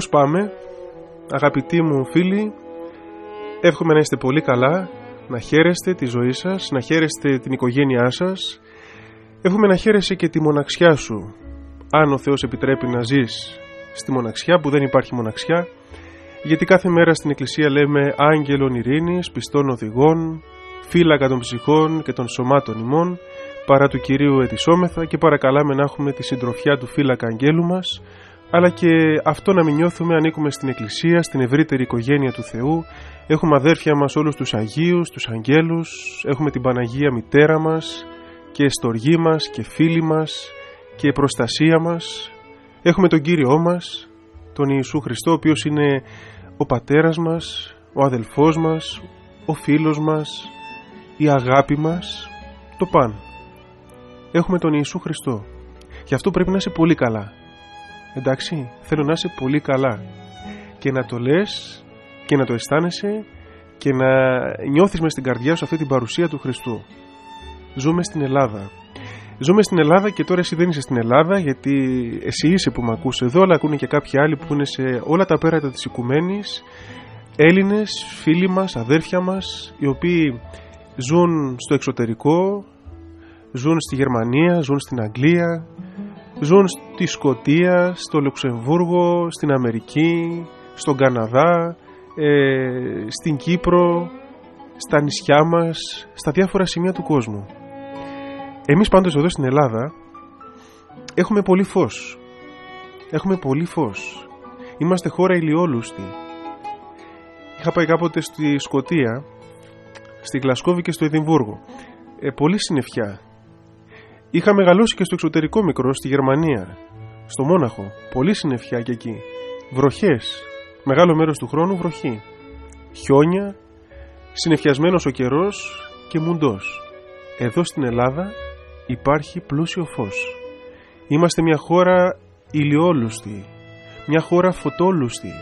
Πώς πάμε, αγαπητοί μου φίλοι, εύχομαι να είστε πολύ καλά, να χαίρεστε τη ζωή σας, να χαίρεστε την οικογένειά σας, εύχομαι να χαίρεσαι και τη μοναξιά σου, αν ο Θεός επιτρέπει να ζεις στη μοναξιά που δεν υπάρχει μοναξιά, γιατί κάθε μέρα στην Εκκλησία λέμε άγγελων ειρήνης, πιστών οδηγών, φύλακα των ψυχών και των σωμάτων ημών, παρά του Κυρίου ετισόμεθα και παρακαλάμε να έχουμε τη συντροφιά του φύλακα αγγέλου μας, αλλά και αυτό να μην νιώθουμε ανήκουμε στην Εκκλησία, στην ευρύτερη οικογένεια του Θεού, έχουμε αδέρφια μας όλους τους Αγίους, τους Αγγέλους, έχουμε την Παναγία Μητέρα μας και στοργή μας και φίλοι μας και προστασία μας, έχουμε τον Κύριό μας, τον Ιησού Χριστό, ο οποίος είναι ο Πατέρας μας, ο αδελφός μας, ο φίλος μας, η αγάπη μας, το παν. Έχουμε τον Ιησού Χριστό. Γι' αυτό πρέπει να είσαι πολύ καλά. Εντάξει, θέλω να είσαι πολύ καλά. Και να το λες και να το αισθάνεσαι και να νιώθεις μες στην καρδιά σου αυτή την παρουσία του Χριστού. Ζούμε στην Ελλάδα. Ζούμε στην Ελλάδα και τώρα εσύ δεν είσαι στην Ελλάδα γιατί εσύ είσαι που με ακούς εδώ αλλά ακούνε και κάποιοι άλλοι που είναι σε όλα τα πέρατα της οικουμένης Έλληνες, φίλοι μας, αδέρφια μας οι οποίοι ζουν στο εξωτερικό, ζουν στη Γερμανία, ζουν στην Αγγλία, ζουν στη Σκοτία, στο Λουξεμβούργο, στην Αμερική, στον Καναδά, ε, στην Κύπρο, στα νησιά μας, στα διάφορα σημεία του κόσμου. Εμείς πάντως εδώ στην Ελλάδα έχουμε πολύ φως. Έχουμε πολύ φως. Είμαστε χώρα ηλιόλουστη. Είχα πάει κάποτε στη Σκοτία, στη Γλασκόβη και στο Εδιμβούργο. Ε, πολύ συννεφιά. Είχα μεγαλώσει και στο εξωτερικό μικρό, στη Γερμανία, στο Μόναχο. Πολύ συννεφιά και εκεί. Βροχές. Μεγάλο μέρος του χρόνου βροχή. Χιόνια, συννεφιασμένος ο καιρός και μουντός. Εδώ στην Ελλάδα υπάρχει πλούσιο φως. Είμαστε μια χώρα ηλιόλουστη, μια χώρα φωτόλουστη,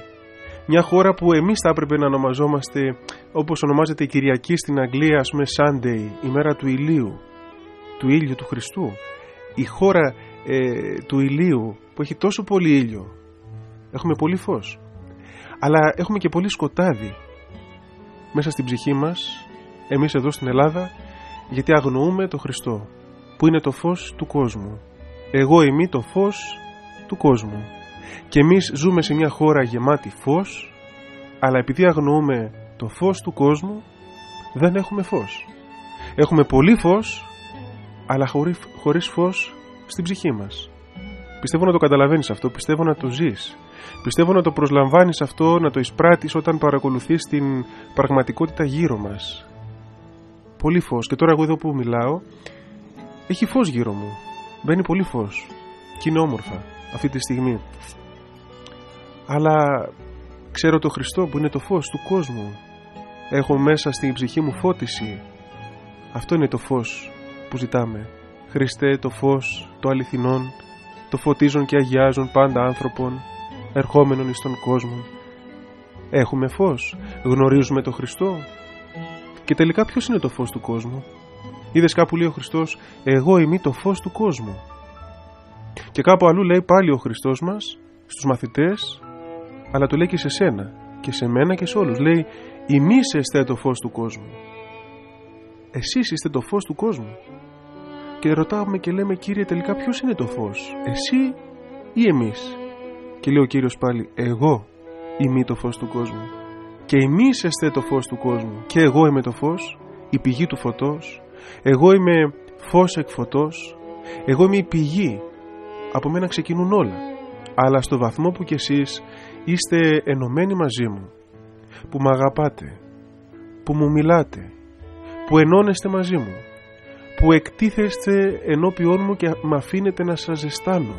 μια χώρα που εμείς θα έπρεπε να ονομαζόμαστε όπως ονομάζεται η Κυριακή στην Αγγλία, ας πούμε Sunday, η μέρα του ηλίου, του ήλιου του Χριστού. Η χώρα ε, του ηλίου που έχει τόσο πολύ ήλιο. Έχουμε πολύ φως. Αλλά έχουμε και πολύ σκοτάδι μέσα στην ψυχή μας, εμείς εδώ στην Ελλάδα, γιατί αγνοούμε το Χριστό που είναι το φως του κόσμου. Εγώ είμαι το φως του κόσμου. Και εμείς ζούμε σε μια χώρα γεμάτη φως, αλλά επειδή αγνοούμε το φως του κόσμου, δεν έχουμε φως. Έχουμε πολύ φως, αλλά χωρίς, χωρίς φως στην ψυχή μας. Πιστεύω να το καταλαβαίνεις αυτό, πιστεύω να το ζεις. Πιστεύω να το προσλαμβάνεις αυτό, να το εισπράττεις όταν παρακολουθείς την πραγματικότητα γύρω μας. Πολύ φως. Και τώρα εγώ εδώ που μιλάω, έχει φως γύρω μου. Μπαίνει πολύ φως. Και είναι όμορφα αυτή τη στιγμή. Αλλά ξέρω το Χριστό που είναι το φως του κόσμου. Έχω μέσα στην ψυχή μου φώτιση. Αυτό είναι το φως που ζητάμε. Χριστέ το φως το αληθινόν, το φωτίζουν και αγιάζουν πάντα άνθρωπον, ερχόμενον εις τον κόσμο. Έχουμε φως, γνωρίζουμε το Χριστό. Και τελικά ποιος είναι το φως του κόσμου; Είδες κάπου λέει ο Χριστός «Εγώ είμαι το φως του κόσμου». Και κάπου αλλού λέει πάλι ο Χριστός μας στους μαθητές αλλά το λέει και σε σένα και σε μένα και σε όλους. Λέει «Εμείς είστε το φως του κόσμου». Εσείς είστε το φως του κόσμου. Και ρωτάμε και λέμε Κύριε τελικά ποιος είναι το φως, εσύ ή εμείς; Και λέει ο Κύριος πάλι «Εγώ είμαι το φως του κόσμου». Και εμείς είστε το φως του κόσμου. Και εγώ είμαι το φως, η πηγή του φωτός, εγώ είμαι φως εκ φωτός, εγώ είμαι η πηγή, από μένα ξεκινούν όλα. Αλλά στο βαθμό που κι εσείς είστε ενωμένοι μαζί μου, που με αγαπάτε, που μου μιλάτε, που ενώνεστε μαζί μου, που εκτίθεστε ενώπιόν μου και με αφήνετε να σας ζεστάνω,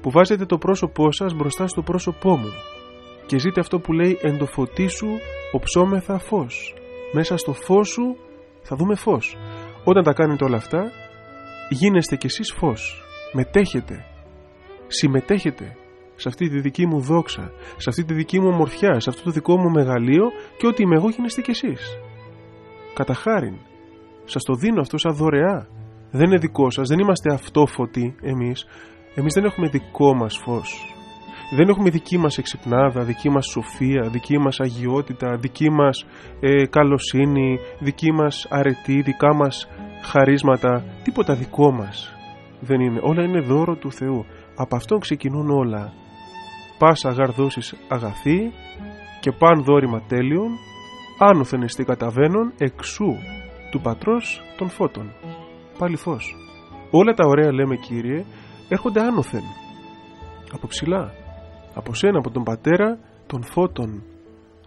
που βάζετε το πρόσωπό σας μπροστά στο πρόσωπό μου και ζείτε αυτό που λέει «Εν το φωτί σου οψόμεθα φως». Μέσα στο φως σου θα δούμε φως. Όταν τα κάνετε όλα αυτά, γίνεστε κι εσείς φως. Μετέχετε. Συμμετέχετε σε αυτή τη δική μου δόξα, σε αυτή τη δική μου ομορφιά, σε αυτό το δικό μου μεγαλείο και ό,τι είμαι εγώ γίνεστε κι εσείς. Κατά χάριν. Σας το δίνω αυτό σαν δωρεά. Δεν είναι δικό σας, δεν είμαστε αυτόφωτοι εμείς. Εμείς δεν έχουμε δικό μας φως. Δεν έχουμε δική μας εξυπνάδα, δική μας σοφία, δική μας αγιότητα, δική μας ε, καλοσύνη, δική μας αρετή, δικά μας χαρίσματα, τίποτα δικό μας δεν είναι. Όλα είναι δώρο του Θεού. Από αυτόν ξεκινούν όλα. Πας αγαρδώσεις αγαθή και παν δόρημα τέλειων, άνωθεν εστί καταβαίνουν εξού του πατρός των φώτων. Πάλι φως. Όλα τα ωραία λέμε Κύριε έρχονται άνωθεν. Από ψηλά. Από σένα, από τον πατέρα των φώτων.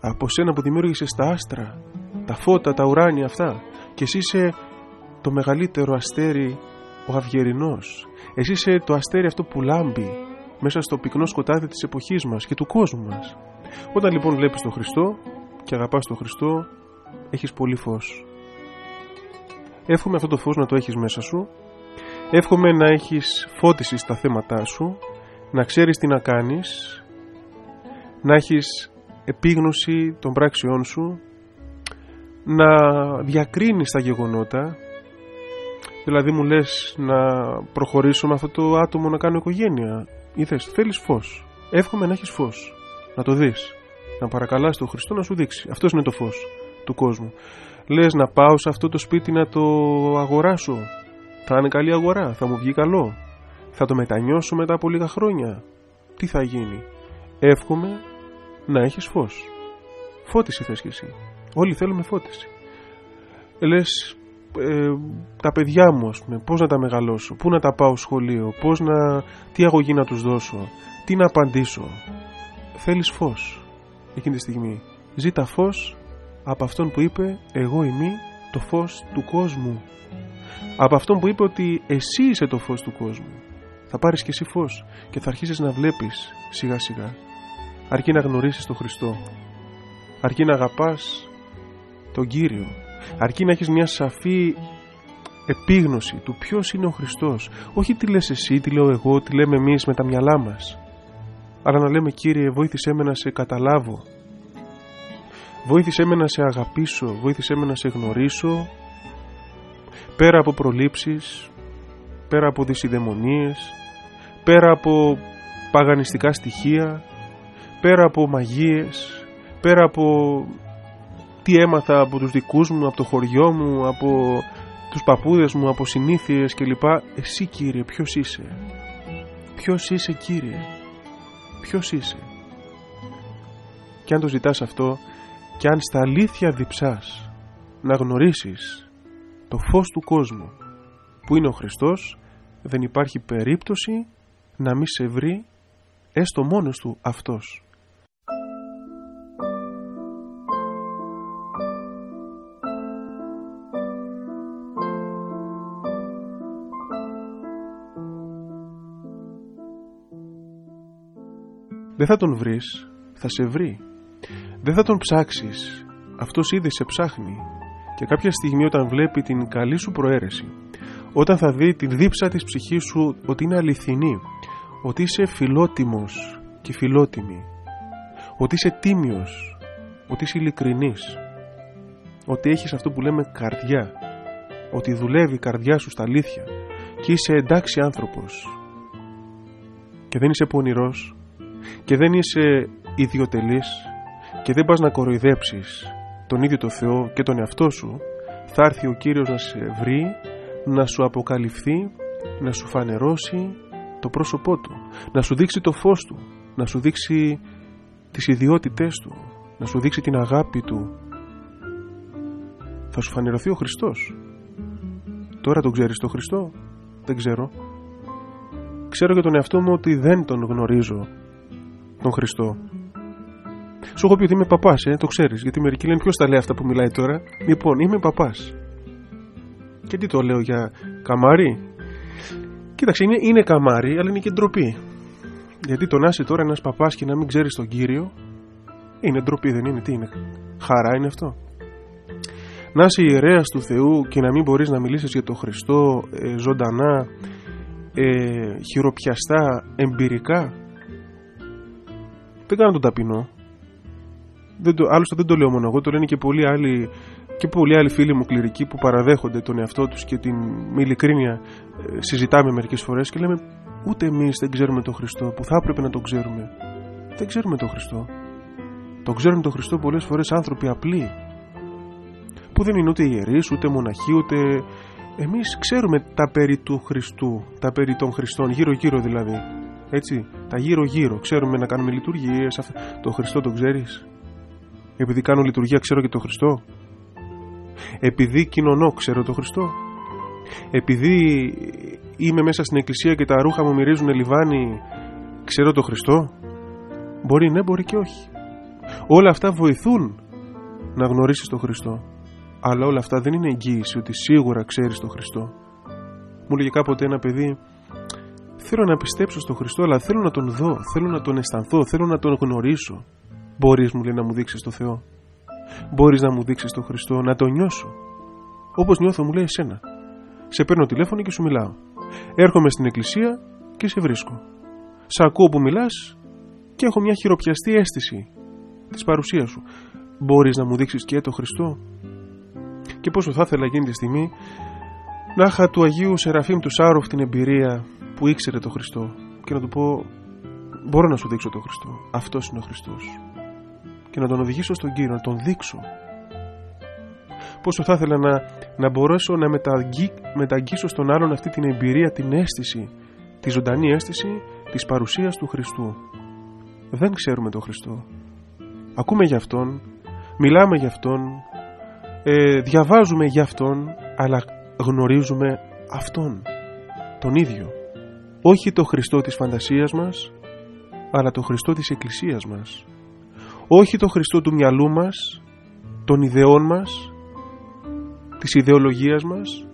Από σένα που δημιούργησες τα άστρα, τα φώτα, τα ουράνια αυτά. Και εσύ είσαι το μεγαλύτερο αστέρι ο Αυγερινός. Εσύ είσαι το αστέρι αυτό που λάμπει μέσα στο πυκνό σκοτάδι της εποχής μας και του κόσμου μας. Όταν λοιπόν βλέπεις τον Χριστό και αγαπάς τον Χριστό, έχεις πολύ φως. Εύχομαι αυτό το φως να το έχεις μέσα σου. Εύχομαι να έχεις φώτιση στα θέματά σου, να ξέρεις τι να κάνεις, να έχεις επίγνωση των πράξεών σου, να διακρίνεις τα γεγονότα, Δηλαδή μου λες να προχωρήσω με αυτό το άτομο να κάνω οικογένεια. Είδες, θέλεις φως. Εύχομαι να έχεις φως. Να το δεις. Να παρακαλάς τον Χριστό να σου δείξει. Αυτός είναι το φως του κόσμου. Λες να πάω σε αυτό το σπίτι να το αγοράσω. Θα είναι καλή αγορά. Θα μου βγει καλό. Θα το μετανιώσω μετά από λίγα χρόνια. Τι θα γίνει; Εύχομαι να έχεις φως. Φώτιση θες και εσύ. Όλοι θέλουμε φώτιση. Λες ε, τα παιδιά μου, ας πούμε, πώς να τα μεγαλώσω, πού να τα πάω σχολείο, πώς να, τι αγωγή να τους δώσω, τι να απαντήσω; Θέλεις φως εκείνη τη στιγμή. Ζήτα φως από αυτόν που είπε εγώ είμαι το φως του κόσμου. Από αυτόν που είπε ότι εσύ είσαι το φως του κόσμου. Θα πάρεις και εσύ φως και θα αρχίσεις να βλέπεις σιγά σιγά. Αρκεί να γνωρίσεις τον Χριστό. Αρκεί να αγαπάς τον Κύριο αρκεί να έχεις μια σαφή επίγνωση του ποιος είναι ο Χριστός όχι τι λες εσύ, τι λέω εγώ, τι λέμε εμείς με τα μυαλά μας αλλά να λέμε Κύριε βοήθησέ με να σε καταλάβω βοήθησέ με να σε αγαπήσω βοήθησέ με να σε γνωρίσω πέρα από προλήψεις πέρα από δυσιδαιμονίες πέρα από παγανιστικά στοιχεία πέρα από μαγείες πέρα από τι έμαθα από τους δικούς μου, από το χωριό μου, από τους παππούδες μου, από συνήθειες κλπ. Εσύ Κύριε, ποιος είσαι; Ποιος είσαι Κύριε; Ποιος είσαι; Και αν το ζητάς αυτό και αν στα αλήθεια διψάς να γνωρίσεις το φως του κόσμου που είναι ο Χριστός δεν υπάρχει περίπτωση να μη σε βρει έστω μόνος του αυτός. Δεν θα τον βρεις, θα σε βρει. Δεν θα τον ψάξεις, αυτός ήδη σε ψάχνει. Και κάποια στιγμή όταν βλέπει την καλή σου προαίρεση, όταν θα δει την δίψα της ψυχής σου ότι είναι αληθινή, ότι είσαι φιλότιμος και φιλότιμη, ότι είσαι τίμιος, ότι είσαι ειλικρινής, ότι έχεις αυτό που λέμε καρδιά, ότι δουλεύει η καρδιά σου στα αλήθεια και είσαι εντάξει άνθρωπος και δεν είσαι πονηρός και δεν είσαι ιδιωτελής και δεν πας να κοροϊδέψεις τον ίδιο το Θεό και τον εαυτό σου θα έρθει ο Κύριος να σε βρει να σου αποκαλυφθεί να σου φανερώσει το πρόσωπό του να σου δείξει το φως του να σου δείξει τις ιδιότητές του να σου δείξει την αγάπη του. Θα σου φανερωθεί ο Χριστός. Τώρα τον ξέρεις τον Χριστό; Δεν ξέρω. Ξέρω για τον εαυτό μου ότι δεν τον γνωρίζω τον Χριστό. Σου έχω πει ότι είμαι παπάς, ε, το ξέρεις. Γιατί μερικοί λένε ποιος τα λέει αυτά που μιλάει τώρα; Λοιπόν, είμαι παπάς. Και τι το λέω για καμάρι; Κοίταξε, είναι, είναι καμάρι, αλλά είναι και ντροπή. Γιατί το να είσαι τώρα ένας παπάς και να μην ξέρεις τον κύριο, είναι ντροπή, δεν είναι. Τι είναι, χαρά είναι αυτό. Να είσαι ιερέας του Θεού και να μην μπορείς να μιλήσεις για τον Χριστό ε, ζωντανά, ε, χειροπιαστά, εμπειρικά, δεν κάνω τον ταπεινό. Δεν το, άλλωστε δεν το λέω μόνο εγώ, το λένε και πολλοί άλλοι, και πολλοί άλλοι φίλοι μου κληρικοί που παραδέχονται τον εαυτό τους και την με ειλικρίνεια ε, συζητάμε μερικές φορές και λέμε ούτε εμείς δεν ξέρουμε τον Χριστό που θα έπρεπε να τον ξέρουμε. δεν ξέρουμε τον Χριστό. Το ξέρουν τον Χριστό πολλές φορές άνθρωποι απλοί που δεν είναι ούτε ιερείς, ούτε μοναχοί, ούτε... Εμείς ξέρουμε τα περί του Χριστού, τα περί των Χριστών, γύρω-γύρω δηλαδή. Έτσι, τα γύρω-γύρω. Ξέρουμε να κάνουμε λειτουργίες. Το Χριστό τον ξέρεις. Επειδή κάνω λειτουργία ξέρω και τον Χριστό. Επειδή κοινωνώ ξέρω τον Χριστό. Επειδή είμαι μέσα στην εκκλησία και τα ρούχα μου μυρίζουν λιβάνι ξέρω τον Χριστό. Μπορεί ναι, μπορεί και όχι. Όλα αυτά βοηθούν να γνωρίσεις τον Χριστό. Αλλά όλα αυτά δεν είναι εγγύηση ότι σίγουρα ξέρεις τον Χριστό. Μου λέγε κάποτε ένα παιδί Θέλω να πιστέψω στον Χριστό αλλά θέλω να τον δω, θέλω να τον αισθανθώ, θέλω να τον γνωρίσω. Μπορείς μου λέει να μου δείξεις το Θεό. Μπορείς να μου δείξεις τον Χριστό, να τον νιώσω. Όπως νιώθω μου λέει εσένα. Σε παίρνω τηλέφωνο και σου μιλάω. Έρχομαι στην εκκλησία και σε βρίσκω. Σε ακούω που μιλάς και έχω μια χειροπιαστή αίσθηση της παρουσίας σου. Μπορείς να μου δείξεις και το Χριστό; Και πόσο θα ήθελα εκείνη τη στιγμή να είχα του Αγίου Σεραφείμ του Σάροφ την εμπειρία που ήξερε το Χριστό και να του πω μπορώ να σου δείξω τον Χριστό. Αυτός είναι ο Χριστός. Και να τον οδηγήσω στον Κύριο, να τον δείξω. Πόσο θα ήθελα να, να μπορέσω να μεταγγί, μεταγγίσω στον άλλον αυτή την εμπειρία, την αίσθηση, τη ζωντανή αίσθηση της παρουσίας του Χριστού. Δεν ξέρουμε τον Χριστό. Ακούμε για Αυτόν, μιλάμε για Αυτόν, ε, διαβάζουμε για Αυτόν, αλλά γνωρίζουμε Αυτόν, τον ίδιο. Όχι το Χριστό της φαντασίας μας, αλλά το Χριστό της Εκκλησίας μας. Όχι το Χριστό του μυαλού μας, των ιδεών μας, της ιδεολογίας μας,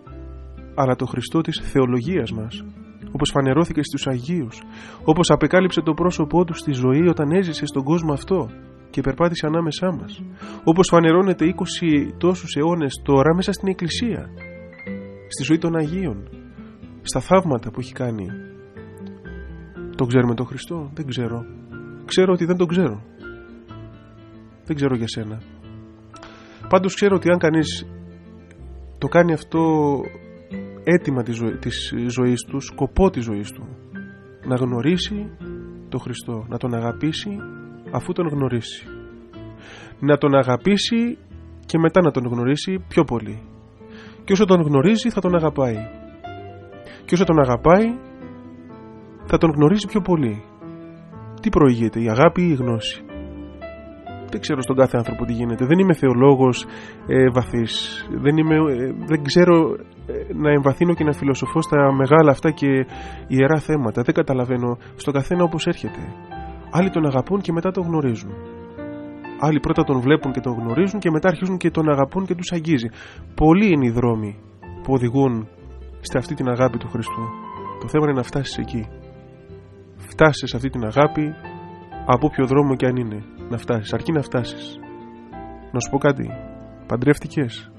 αλλά το Χριστό της θεολογίας μας, όπως φανερώθηκε στους Αγίους, όπως απεκάλυψε το πρόσωπό του στη ζωή όταν έζησε στον κόσμο αυτό και περπάτησε ανάμεσά μας, όπως φανερώνεται 20 τόσους αιώνες τώρα μέσα στην Εκκλησία, στη ζωή των Αγίων, στα θαύματα που έχει κάνει. Το ξέρουμε τον Χριστό, δεν ξέρω. Ξέρω ότι δεν τον ξέρω. Δεν ξέρω για σένα. Πάντως ξέρω ότι αν κανείς το κάνει αυτό αίτημα της, ζωή, της ζωής του, σκοπό της ζωής του, να γνωρίσει τον Χριστό, να τον αγαπήσει αφού τον γνωρίσει. Να τον αγαπήσει και μετά να τον γνωρίσει πιο πολύ. Και όσο τον γνωρίζει θα τον αγαπάει. Και όσο τον αγαπάει θα τον γνωρίζει πιο πολύ. Τι προηγείται, η αγάπη ή η γνώση; Δεν ξέρω στον κάθε άνθρωπο τι γίνεται. Δεν είμαι θεολόγος ε, βαθύς. Δεν, είμαι, ε, δεν ξέρω ε, να εμβαθύνω και να φιλοσοφώ στα μεγάλα αυτά και ιερά θέματα. Δεν καταλαβαίνω στον καθένα όπως έρχεται. Άλλοι τον αγαπούν και μετά τον γνωρίζουν. Άλλοι πρώτα τον βλέπουν και τον γνωρίζουν και μετά αρχίζουν και τον αγαπούν και τους αγγίζει. Πολλοί είναι οι δρόμοι που οδηγούν σε αυτή την αγάπη του Χριστού. Το θέμα είναι να φτάσεις εκεί. Φτάσεις σε αυτή την αγάπη από όποιο δρόμο και αν είναι. Να φτάσεις, αρκεί να φτάσεις. Να σου πω κάτι. Παντρεύτηκες.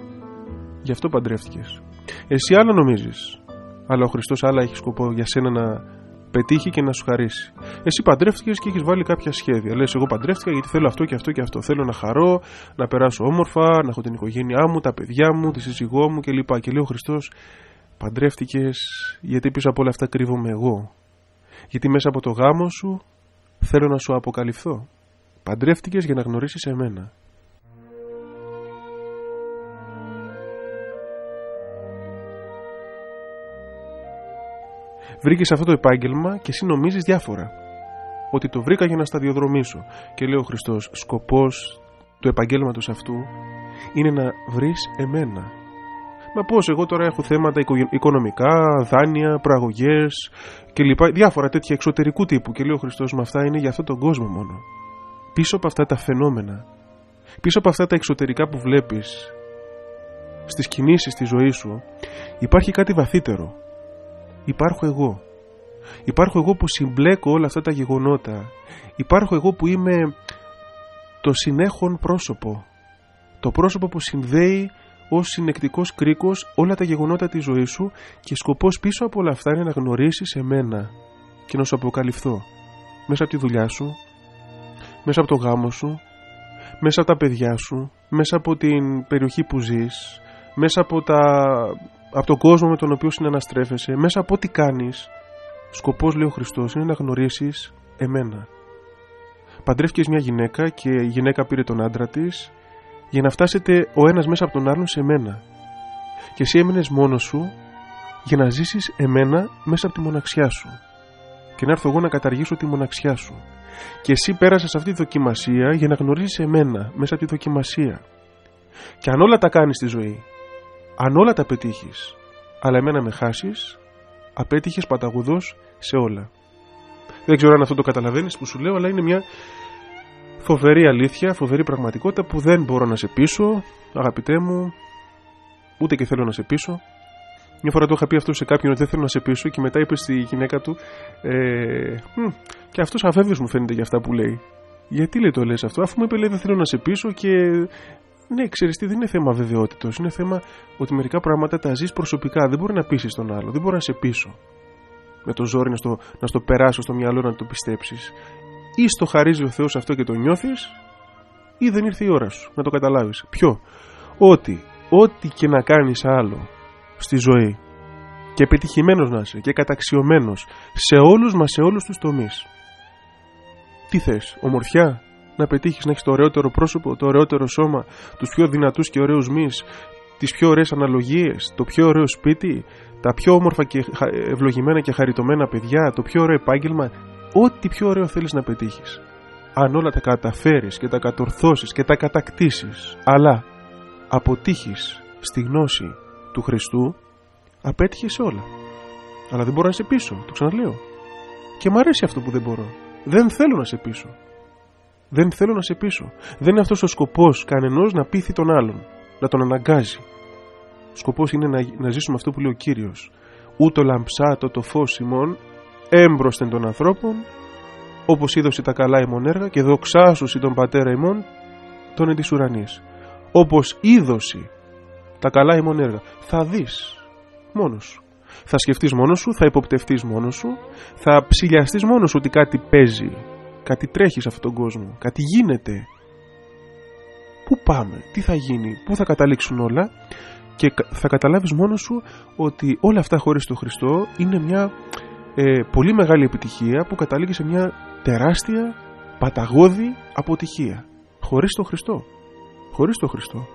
Γι' αυτό παντρεύτηκες. Εσύ άλλο νομίζεις. Αλλά ο Χριστός άλλα έχει σκοπό για σένα να πετύχει και να σου χαρίσει. Εσύ παντρεύτηκες και έχεις βάλει κάποια σχέδια. Λες, εγώ παντρεύτηκα γιατί θέλω αυτό και αυτό και αυτό. Θέλω να χαρώ, να περάσω όμορφα, να έχω την οικογένειά μου, τα παιδιά μου, τη σύζυγό μου κλπ. Και λέει ο Χριστός, παντρεύτηκες γιατί πίσω από όλα αυτά κρύβομαι εγώ. Γιατί μέσα από το γάμο σου θέλω να σου αποκαλυφθώ. Παντρεύτηκες για να γνωρίσεις εμένα. Βρήκες αυτό το επάγγελμα και εσύ νομίζεις διάφορα. Ότι το βρήκα για να σταδιοδρομήσω. Και λέει ο Χριστός, σκοπός του επαγγέλματος αυτού είναι να βρεις εμένα. Μα πώς, εγώ τώρα έχω θέματα οικονομικά, δάνεια, προαγωγές κλπ. Διάφορα τέτοια εξωτερικού τύπου. Και λέει ο Χριστός, με αυτά είναι για αυτόν τον κόσμο μόνο. Πίσω από αυτά τα φαινόμενα, πίσω από αυτά τα εξωτερικά που βλέπεις στις κινήσεις της ζωής σου υπάρχει κάτι βαθύτερο υπάρχω εγώ. Υπάρχω εγώ που συμπλέκω όλα αυτά τα γεγονότα. Υπάρχω εγώ που είμαι το συνέχον πρόσωπο. Το πρόσωπο που συνδέει ως συνεκτικός κρίκος όλα τα γεγονότα της ζωής σου και σκοπός πίσω από όλα αυτά είναι να γνωρίσεις εμένα και να σου αποκαλυφθώ μέσα από τη δουλειά σου, μέσα από το γάμο σου, μέσα από τα παιδιά σου, μέσα από την περιοχή που ζεις, μέσα από τα από τον κόσμο με τον οποίο συναναστρέφεσαι, μέσα από ό,τι κάνεις, σκοπός λέει ο Χριστός είναι να γνωρίσεις εμένα. παντρεύτηκες μια γυναίκα και η γυναίκα πήρε τον άντρα της για να φτάσετε ο ένας μέσα από τον άλλον σε μένα. Και εσύ έμεινες μόνος σου για να ζήσεις εμένα μέσα από τη μοναξιά σου. Και να έρθω εγώ να καταργήσω τη μοναξιά σου. Και εσύ πέρασες αυτή τη δοκιμασία για να γνωρίσεις εμένα μέσα από τη δοκιμασία. Και αν όλα τα κάνεις στη ζωή, αν όλα τα πετύχεις, αλλά εμένα με χάσεις, απέτυχες παταγουδός σε όλα. Δεν ξέρω αν αυτό το καταλαβαίνεις που σου λέω, αλλά είναι μια φοβερή αλήθεια, φοβερή πραγματικότητα που δεν μπορώ να σε πείσω, αγαπητέ μου, ούτε και θέλω να σε πείσω. Μια φορά το είχα πει αυτό σε κάποιον ότι δεν θέλω να σε πείσω και μετά είπε στη γυναίκα του ε, και αυτός αβέβαιο μου φαίνεται για αυτά που λέει. Γιατί λέει το λες αυτό, αφού μου είπε λέει δεν θέλω να σε πείσω και ναι, ξέρεις τι, δεν είναι θέμα βεβαιότητος. Είναι θέμα ότι μερικά πράγματα τα ζεις προσωπικά. Δεν μπορεί να πείσει τον άλλο, δεν μπορεί να σε πείσω. Με το ζόρι να στο, να στο περάσω στο μυαλό να το πιστέψεις. Ή στο χαρίζει ο Θεός αυτό και το νιώθεις, ή δεν ήρθε η ώρα σου να το καταλάβεις. Ποιο, ότι ό,τι και να κάνεις άλλο στη ζωή και πετυχημένο να είσαι και καταξιωμένος σε όλους μας σε όλους τους τομείς. Τι θες, ομορφιά, να πετύχεις να έχεις το ωραιότερο πρόσωπο, το ωραιότερο σώμα, τους πιο δυνατούς και ωραίους μυς, τις πιο ωραίες αναλογίες, το πιο ωραίο σπίτι, τα πιο όμορφα και ευλογημένα και χαριτωμένα παιδιά, το πιο ωραίο επάγγελμα, ό,τι πιο ωραίο θέλεις να πετύχεις. Αν όλα τα καταφέρεις και τα κατορθώσεις και τα κατακτήσεις, αλλά αποτύχεις στη γνώση του Χριστού, απέτυχες όλα. Αλλά δεν μπορώ να σε πείσω, το ξαναλέω. Και μου αρέσει αυτό που δεν μπορώ. Δεν θέλω να σε πείσω. Δεν θέλω να σε πείσω. Δεν είναι αυτός ο σκοπός κανενός να πείθει τον άλλον, να τον αναγκάζει. Ο σκοπός είναι να, να ζήσουμε αυτό που λέει ο κύριος. Ούτω λαμψάτο το φως ημών, έμπροσθεν των ανθρώπων, όπως είδωσε τα καλά ημών έργα και δοξάσωση τον πατέρα ημών, τον εν της ουρανής. Όπως είδωση τα καλά ημών έργα. Θα δεις μόνος σου. Θα σκεφτείς μόνος σου, θα υποπτευτείς μόνος σου, θα ψηλιαστείς μόνος σου ότι κάτι παίζει κάτι τρέχει σε αυτόν τον κόσμο, κάτι γίνεται. Πού πάμε, τι θα γίνει, πού θα καταλήξουν όλα και θα καταλάβεις μόνος σου ότι όλα αυτά χωρίς τον Χριστό είναι μια ε, πολύ μεγάλη επιτυχία που καταλήγει σε μια τεράστια παταγώδη αποτυχία. Χωρίς τον Χριστό. Χωρίς τον Χριστό.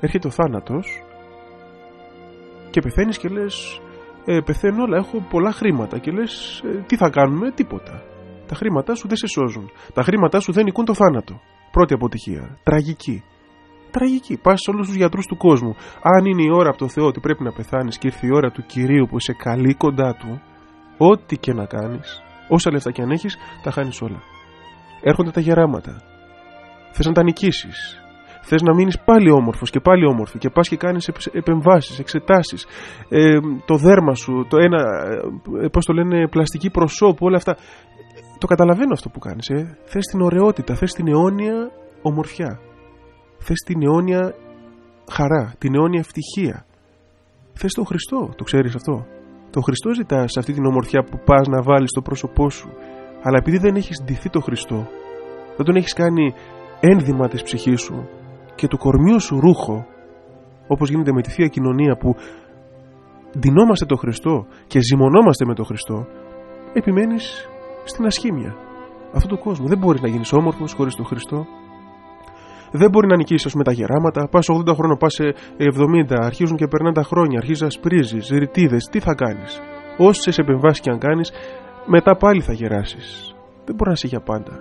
Έρχεται ο θάνατος και πεθαίνεις και λες ε, πεθαίνω αλλά έχω πολλά χρήματα και λες ε, τι θα κάνουμε, τίποτα. Τα χρήματά σου δεν σε σώζουν. Τα χρήματά σου δεν νικούν το θάνατο. Πρώτη αποτυχία. Τραγική. Τραγική. Πας σε όλους τους γιατρούς του κόσμου. Αν είναι η ώρα από το Θεό ότι πρέπει να πεθάνεις και ήρθε η ώρα του κυρίου που είσαι καλή κοντά του, ό,τι και να κάνεις, όσα λεφτά και αν έχεις, τα χάνεις όλα. Έρχονται τα γεράματα. Θες να τα νικήσεις. Θες να μείνεις πάλι όμορφος και πάλι όμορφη και πας και κάνεις επεμβάσεις, εξετάσεις. Ε, το δέρμα σου, το ένα, ε, πώς το λένε, πλαστική προσώπου, όλα αυτά. Το καταλαβαίνω αυτό που κάνεις, ε. Θες την ωραιότητα, θες την αιώνια ομορφιά. Θες την αιώνια χαρά, την αιώνια ευτυχία. Θες τον Χριστό, το ξέρεις αυτό. Τον Χριστό ζητάς αυτή την ομορφιά που πας να βάλεις στο πρόσωπό σου. Αλλά επειδή δεν έχεις ντυθεί τον Χριστό, δεν τον έχεις κάνει ένδυμα της ψυχής σου και του κορμιού σου ρούχο, όπως γίνεται με τη Θεία Κοινωνία που ντυνόμαστε τον Χριστό και ζυμωνόμαστε με τον Χριστό, επιμένεις στην ασχήμια αυτού του κόσμου. Δεν μπορείς να γίνεις όμορφος χωρίς τον Χριστό. Δεν μπορεί να νικήσεις με τα γεράματα. Πας 80 χρόνια, πας 70, αρχίζουν και περνάνε τα χρόνια, αρχίζεις να σπρίζει, ρητίδες. Τι θα κάνεις; Όσες επεμβάσεις και αν κάνεις, μετά πάλι θα γεράσεις. Δεν μπορείς να είσαι για πάντα.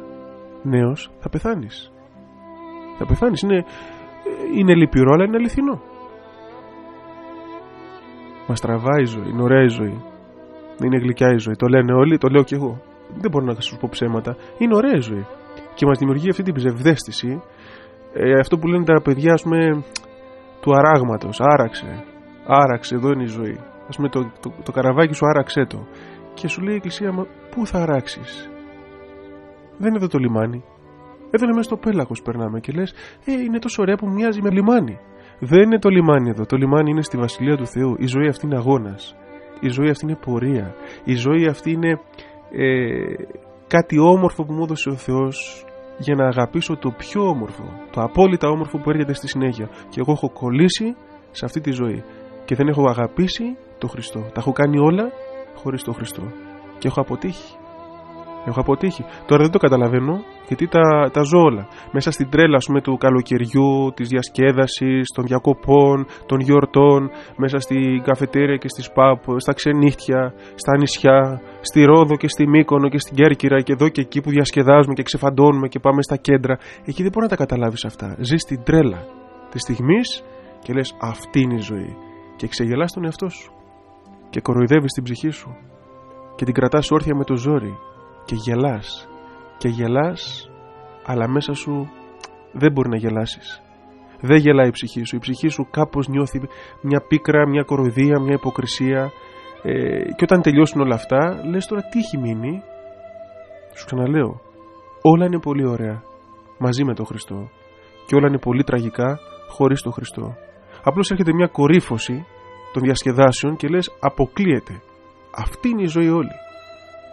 Νέος θα πεθάνεις. Θα πεθάνεις. Είναι, είναι λυπηρό, αλλά είναι αληθινό. Μας τραβάει η ζωή, είναι ωραία η ζωή. Είναι γλυκιά η ζωή. Το λένε όλοι, το λέω κι εγώ δεν μπορώ να σου πω ψέματα. Είναι ωραία ζωή. Και μας δημιουργεί αυτή την ψευδέστηση, ε, αυτό που λένε τα παιδιά, ας πούμε, του αράγματος. Άραξε. Άραξε, εδώ είναι η ζωή. Α πούμε, το, το, το, καραβάκι σου άραξε το. Και σου λέει η Εκκλησία, μα πού θα αράξεις; Δεν είναι εδώ το λιμάνι. Εδώ είναι μέσα στο πέλαγος περνάμε και λες, Ε, είναι τόσο ωραία που μοιάζει με λιμάνι. Δεν είναι το λιμάνι εδώ. Το λιμάνι είναι στη βασιλεία του Θεού. Η ζωή αυτή είναι αγώνας. Η ζωή αυτή είναι πορεία. Η ζωή αυτή είναι ε, κάτι όμορφο που μου έδωσε ο Θεός για να αγαπήσω το πιο όμορφο, το απόλυτα όμορφο που έρχεται στη συνέχεια. Και εγώ έχω κολλήσει σε αυτή τη ζωή και δεν έχω αγαπήσει το Χριστό. Τα έχω κάνει όλα χωρίς το Χριστό και έχω αποτύχει. Έχω αποτύχει. Τώρα δεν το καταλαβαίνω γιατί τα, τα ζω όλα. Μέσα στην τρέλα πούμε, του καλοκαιριού, της διασκέδασης, των διακοπών, των γιορτών, μέσα στην καφετέρια και στις πάπ, στα ξενύχτια, στα νησιά, στη Ρόδο και στη Μύκονο και στην Κέρκυρα και εδώ και εκεί που διασκεδάζουμε και ξεφαντώνουμε και πάμε στα κέντρα. Εκεί δεν μπορεί να τα καταλάβεις αυτά. Ζεις στην τρέλα της στιγμής και λες αυτή είναι η ζωή. Και ξεγελάς τον εαυτό σου. Και κοροϊδεύεις την ψυχή σου. Και την κρατάς όρθια με το ζόρι και γελάς. Και γελάς αλλά μέσα σου δεν μπορεί να γελάσεις. Δεν γελάει η ψυχή σου. Η ψυχή σου κάπως νιώθει μια πίκρα, μια κοροϊδία, μια υποκρισία. Ε, και όταν τελειώσουν όλα αυτά λες τώρα τι έχει μείνει. Σου ξαναλέω όλα είναι πολύ ωραία μαζί με τον Χριστό. Και όλα είναι πολύ τραγικά χωρίς τον Χριστό. Απλώς έρχεται μια κορύφωση των διασκεδάσεων και λες αποκλείεται. Αυτή είναι η ζωή όλη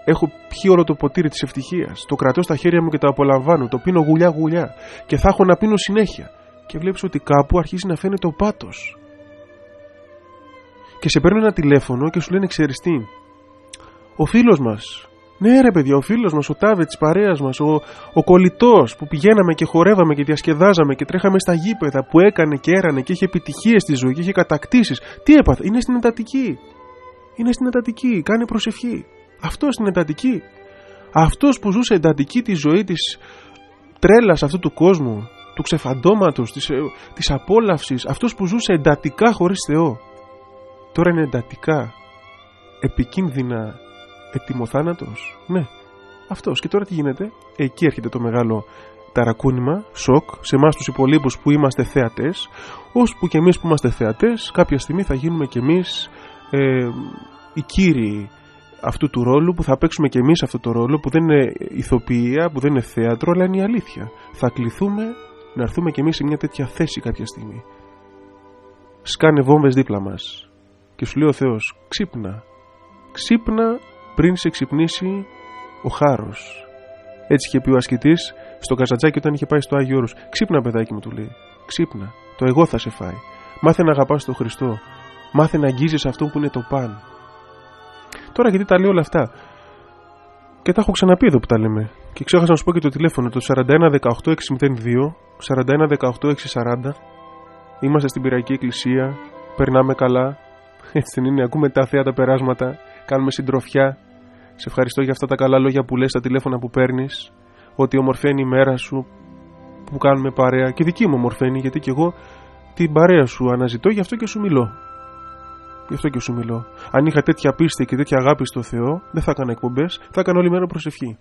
Έχω πιει όλο το ποτήρι της ευτυχίας. Το κρατώ στα χέρια μου και το απολαμβάνω. Το πίνω γουλιά-γουλιά. Και θα έχω να πίνω συνέχεια. Και βλέπεις ότι κάπου αρχίζει να φαίνεται ο πάτος. Και σε παίρνω ένα τηλέφωνο και σου λένε ξέρεις τι. Ο φίλος μας. Ναι, ρε παιδιά, ο φίλος μας, ο τάβε της παρέας μας, ο, ο κολλητός που πηγαίναμε και χορεύαμε και διασκεδάζαμε και τρέχαμε στα γήπεδα που έκανε και έρανε και είχε επιτυχίες στη ζωή και είχε κατακτήσεις. Τι έπαθε, είναι στην εντατική. Είναι στην εντατική, κάνει προσευχή. Αυτός είναι εντατική. Αυτός που ζούσε εντατική τη ζωή της τρέλας αυτού του κόσμου, του ξεφαντώματος, της ε, της απόλαυσης, αυτός που ζούσε εντατικά χωρίς Θεό. Τώρα είναι εντατικά, επικίνδυνα, ετοιμοθάνατος. Ναι, αυτός. Και τώρα τι γίνεται, εκεί έρχεται το μεγάλο ταρακούνημα, σοκ, σε εμάς τους υπολείπους που είμαστε θεατές, ώσπου και εμείς που είμαστε θεατές, κάποια στιγμή θα γίνουμε κι εμείς ε, οι κύριοι αυτού του ρόλου που θα παίξουμε και εμείς αυτό το ρόλο που δεν είναι ηθοποιία, που δεν είναι θέατρο αλλά είναι η αλήθεια. Θα κληθούμε να έρθουμε και εμείς σε μια τέτοια θέση κάποια στιγμή. Σκάνε βόμβες δίπλα μας και σου λέει ο Θεός ξύπνα, ξύπνα πριν σε ξυπνήσει ο χάρος. Έτσι είχε πει ο ασκητής στο Καζατζάκι όταν είχε πάει στο Άγιο Όρος. Ξύπνα παιδάκι μου του λέει, ξύπνα, το εγώ θα σε φάει. Μάθε να αγαπάς τον Χριστό, μάθε να αγγίζεις αυτό που είναι το παν. Τώρα γιατί τα λέω όλα αυτά. Και τα έχω ξαναπεί εδώ που τα λέμε. Και ξέχασα να σου πω και το τηλέφωνο, το 41 18 602, 41 640. Είμαστε στην Πυραϊκή Εκκλησία, περνάμε καλά. Έτσι δεν είναι, ακούμε τα θέα τα περάσματα, κάνουμε συντροφιά. Σε ευχαριστώ για αυτά τα καλά λόγια που λες στα τηλέφωνα που παίρνεις, ότι ομορφαίνει η μέρα σου, που κάνουμε παρέα. Και δική μου ομορφαίνει, γιατί και εγώ την παρέα σου αναζητώ, γι' αυτό και σου μιλώ. Γι' αυτό και σου μιλώ. Αν είχα τέτοια πίστη και τέτοια αγάπη στο Θεό, δεν θα έκανα εκπομπές, θα έκανα όλη μέρα προσευχή.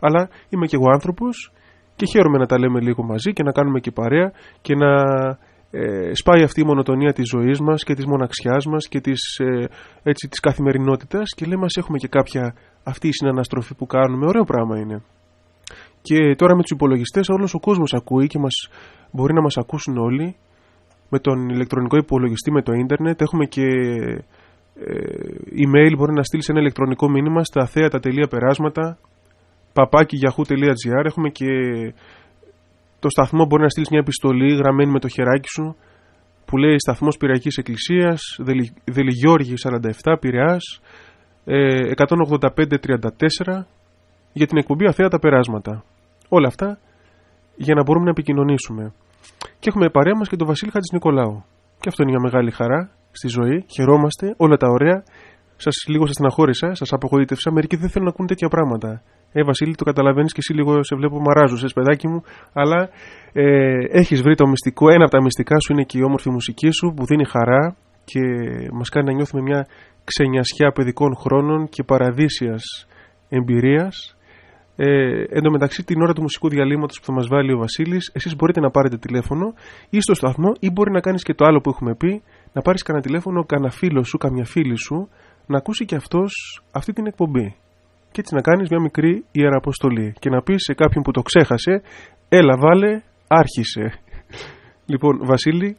Αλλά είμαι κι εγώ άνθρωπος και χαίρομαι να τα λέμε λίγο μαζί και να κάνουμε και παρέα και να ε, σπάει αυτή η μονοτονία της ζωής μας και της μοναξιάς μας και της, ε, έτσι, της καθημερινότητας και λέμε μας έχουμε και κάποια αυτή η συναναστροφή που κάνουμε, ωραίο πράγμα είναι. Και τώρα με τους υπολογιστές όλος ο κόσμος ακούει και μας, μπορεί να μας ακούσουν όλοι με τον ηλεκτρονικό υπολογιστή, με το ίντερνετ. Έχουμε και ε, email, μπορεί να στείλεις ένα ηλεκτρονικό μήνυμα στα θέατα.περάσματα παπάκι.yahoo.gr Έχουμε και το σταθμό, μπορεί να στείλεις μια επιστολή γραμμένη με το χεράκι σου που λέει σταθμός Πυριακής Εκκλησίας, Δελιγιώργη 47, Πειραιάς, 185-34 για την εκπομπή Αθέατα Περάσματα. Όλα αυτά για να μπορούμε να επικοινωνήσουμε. Και έχουμε παρέα μας και τον Βασίλη Χατζης Νικολάου. Και αυτό είναι μια μεγάλη χαρά στη ζωή. Χαιρόμαστε, όλα τα ωραία. Σας λίγο σα στεναχώρησα, σας απογοήτευσα. Μερικοί δεν θέλουν να ακούν τέτοια πράγματα. Ε, Βασίλη, το καταλαβαίνεις και εσύ λίγο σε βλέπω μαράζω, σε παιδάκι μου. Αλλά ε, έχεις βρει το μυστικό. Ένα από τα μυστικά σου είναι και η όμορφη μουσική σου που δίνει χαρά και μας κάνει να νιώθουμε μια ξενιασιά παιδικών χρόνων και παραδείσιας εμπειρίας ε, εν τω μεταξύ, την ώρα του μουσικού διαλύματος που θα μας βάλει ο Βασίλης, εσείς μπορείτε να πάρετε τηλέφωνο ή στο σταθμό ή μπορεί να κάνεις και το άλλο που έχουμε πει, να πάρεις κανένα τηλέφωνο, κανένα φίλο σου, καμιά φίλη σου, να ακούσει και αυτός αυτή την εκπομπή. Και έτσι να κάνεις μια μικρή ιεραποστολή και να πεις σε κάποιον που το ξέχασε, έλα βάλε, άρχισε. Λοιπόν, Βασίλη,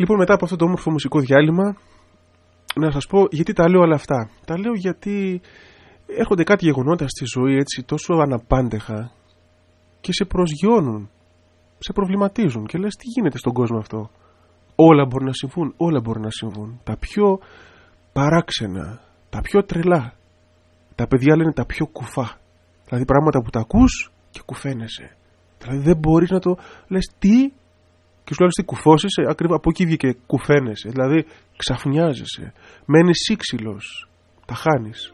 Λοιπόν, μετά από αυτό το όμορφο μουσικό διάλειμμα, να σας πω γιατί τα λέω όλα αυτά. Τα λέω γιατί έρχονται κάτι γεγονότα στη ζωή έτσι τόσο αναπάντεχα και σε προσγειώνουν, σε προβληματίζουν και λες τι γίνεται στον κόσμο αυτό; Όλα μπορεί να συμβούν, όλα μπορεί να συμβούν. Τα πιο παράξενα, τα πιο τρελά. Τα παιδιά λένε τα πιο κουφά. Δηλαδή πράγματα που τα ακούς και κουφαίνεσαι. Δηλαδή δεν μπορείς να το λες τι και σου λέει τι κουφώσεις, ακριβώς από εκεί βγήκε κουφαίνεσαι. Δηλαδή ξαφνιάζεσαι, μένεις σύξυλος, τα χάνεις.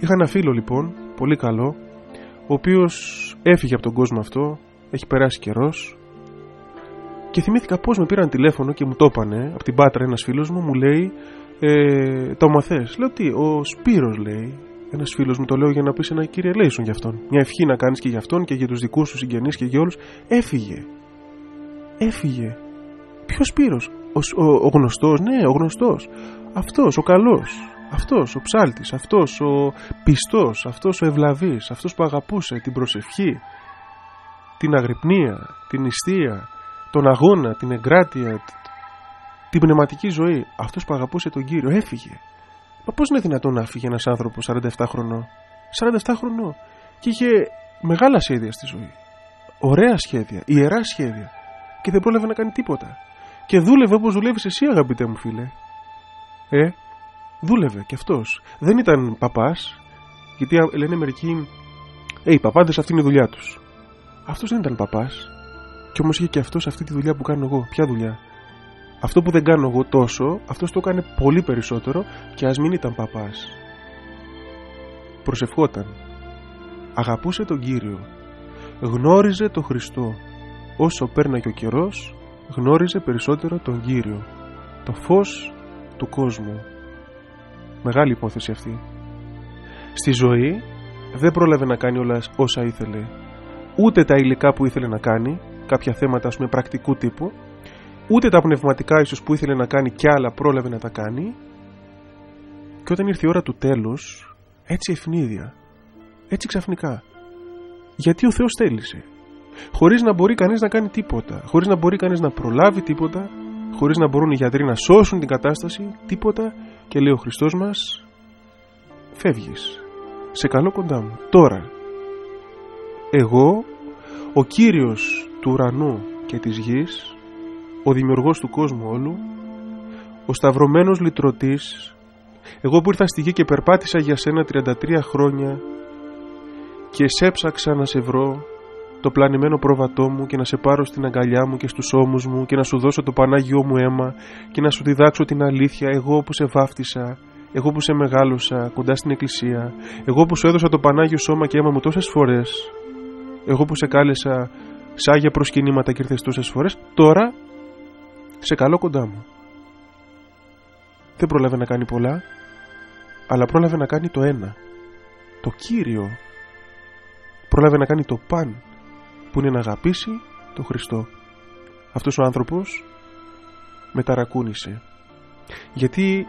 Είχα ένα φίλο λοιπόν, πολύ καλό, ο οποίος έφυγε από τον κόσμο αυτό, έχει περάσει καιρός και θυμήθηκα πώς με πήραν τηλέφωνο και μου το έπανε από την Πάτρα ένας φίλος μου, μου λέει ε, το μαθές. Λέω τι, ο Σπύρος λέει, ένας φίλος μου το λέω για να πεις ένα κύριε Λέισον για αυτόν. Μια ευχή να κάνεις και για αυτόν και για τους δικούς σου συγγενείς και για όλους. Έφυγε. Έφυγε. Ποιος Σπύρος, ο, ο, ο γνωστός, ναι, ο γνωστός. Αυτός, ο καλός. Αυτός, ο ψάλτης, αυτός, ο πιστός, αυτός ο ευλαβής, αυτός που αγαπούσε την προσευχή, την αγρυπνία, την νηστεία, τον αγώνα, την εγκράτεια, την πνευματική ζωή. Αυτός που αγαπούσε τον Κύριο έφυγε. Μα πώς είναι δυνατόν να φύγει ένας άνθρωπος 47 χρονών; 47 χρονών. Και είχε μεγάλα σχέδια στη ζωή. Ωραία σχέδια, ιερά σχέδια. Και δεν πρόλαβε να κάνει τίποτα. Και δούλευε όπως δουλεύεις εσύ αγαπητέ μου φίλε. Ε, δούλευε κι αυτός. Δεν ήταν παπάς, γιατί λένε μερικοί, Ε, οι παπάδες αυτή είναι η δουλειά τους. Αυτός δεν ήταν παπάς. Και όμως είχε και αυτός αυτή τη δουλειά που κάνω εγώ. Ποια δουλειά; Αυτό που δεν κάνω εγώ τόσο, αυτός το έκανε πολύ περισσότερο και ας μην ήταν παπάς. Προσευχόταν. Αγαπούσε τον Κύριο. Γνώριζε τον Χριστό. Όσο πέρναγε ο καιρός, γνώριζε περισσότερο τον Κύριο. Το φως του κόσμου. Μεγάλη υπόθεση αυτή. Στη ζωή δεν πρόλαβε να κάνει όλα όσα ήθελε. Ούτε τα υλικά που ήθελε να κάνει, κάποια θέματα ας πούμε πρακτικού τύπου, ούτε τα πνευματικά ίσως που ήθελε να κάνει κι άλλα πρόλαβε να τα κάνει. Και όταν ήρθε η ώρα του τέλους έτσι ευνίδια έτσι ξαφνικά γιατί ο Θεός θέλησε. Χωρίς να μπορεί κανείς να κάνει τίποτα χωρίς να μπορεί κανείς να προλάβει τίποτα χωρίς να μπορούν οι γιατροί να σώσουν την κατάσταση τίποτα. Και λέει ο Χριστός μας φεύγεις. Σε καλό κοντά μου. Τώρα εγώ ο Κύριος του ουρανού και της γης ο δημιουργός του κόσμου όλου, ο σταυρωμένος λυτρωτής, εγώ που ήρθα στη γη και περπάτησα για σένα 33 χρόνια και σε έψαξα να σε βρω το πλανημένο πρόβατό μου και να σε πάρω στην αγκαλιά μου και στους ώμους μου και να σου δώσω το Πανάγιό μου αίμα και να σου διδάξω την αλήθεια εγώ που σε βάφτισα εγώ που σε μεγάλωσα κοντά στην εκκλησία εγώ που σου έδωσα το Πανάγιο σώμα και αίμα μου τόσες φορές εγώ που σε κάλεσα σε άγια προσκυνήματα και ήρθες τόσες φορές τώρα σε καλό κοντά μου. Δεν πρόλαβε να κάνει πολλά, αλλά πρόλαβε να κάνει το ένα. Το Κύριο. Πρόλαβε να κάνει το παν, που είναι να αγαπήσει τον Χριστό. Αυτός ο άνθρωπος μεταρακούνησε. Γιατί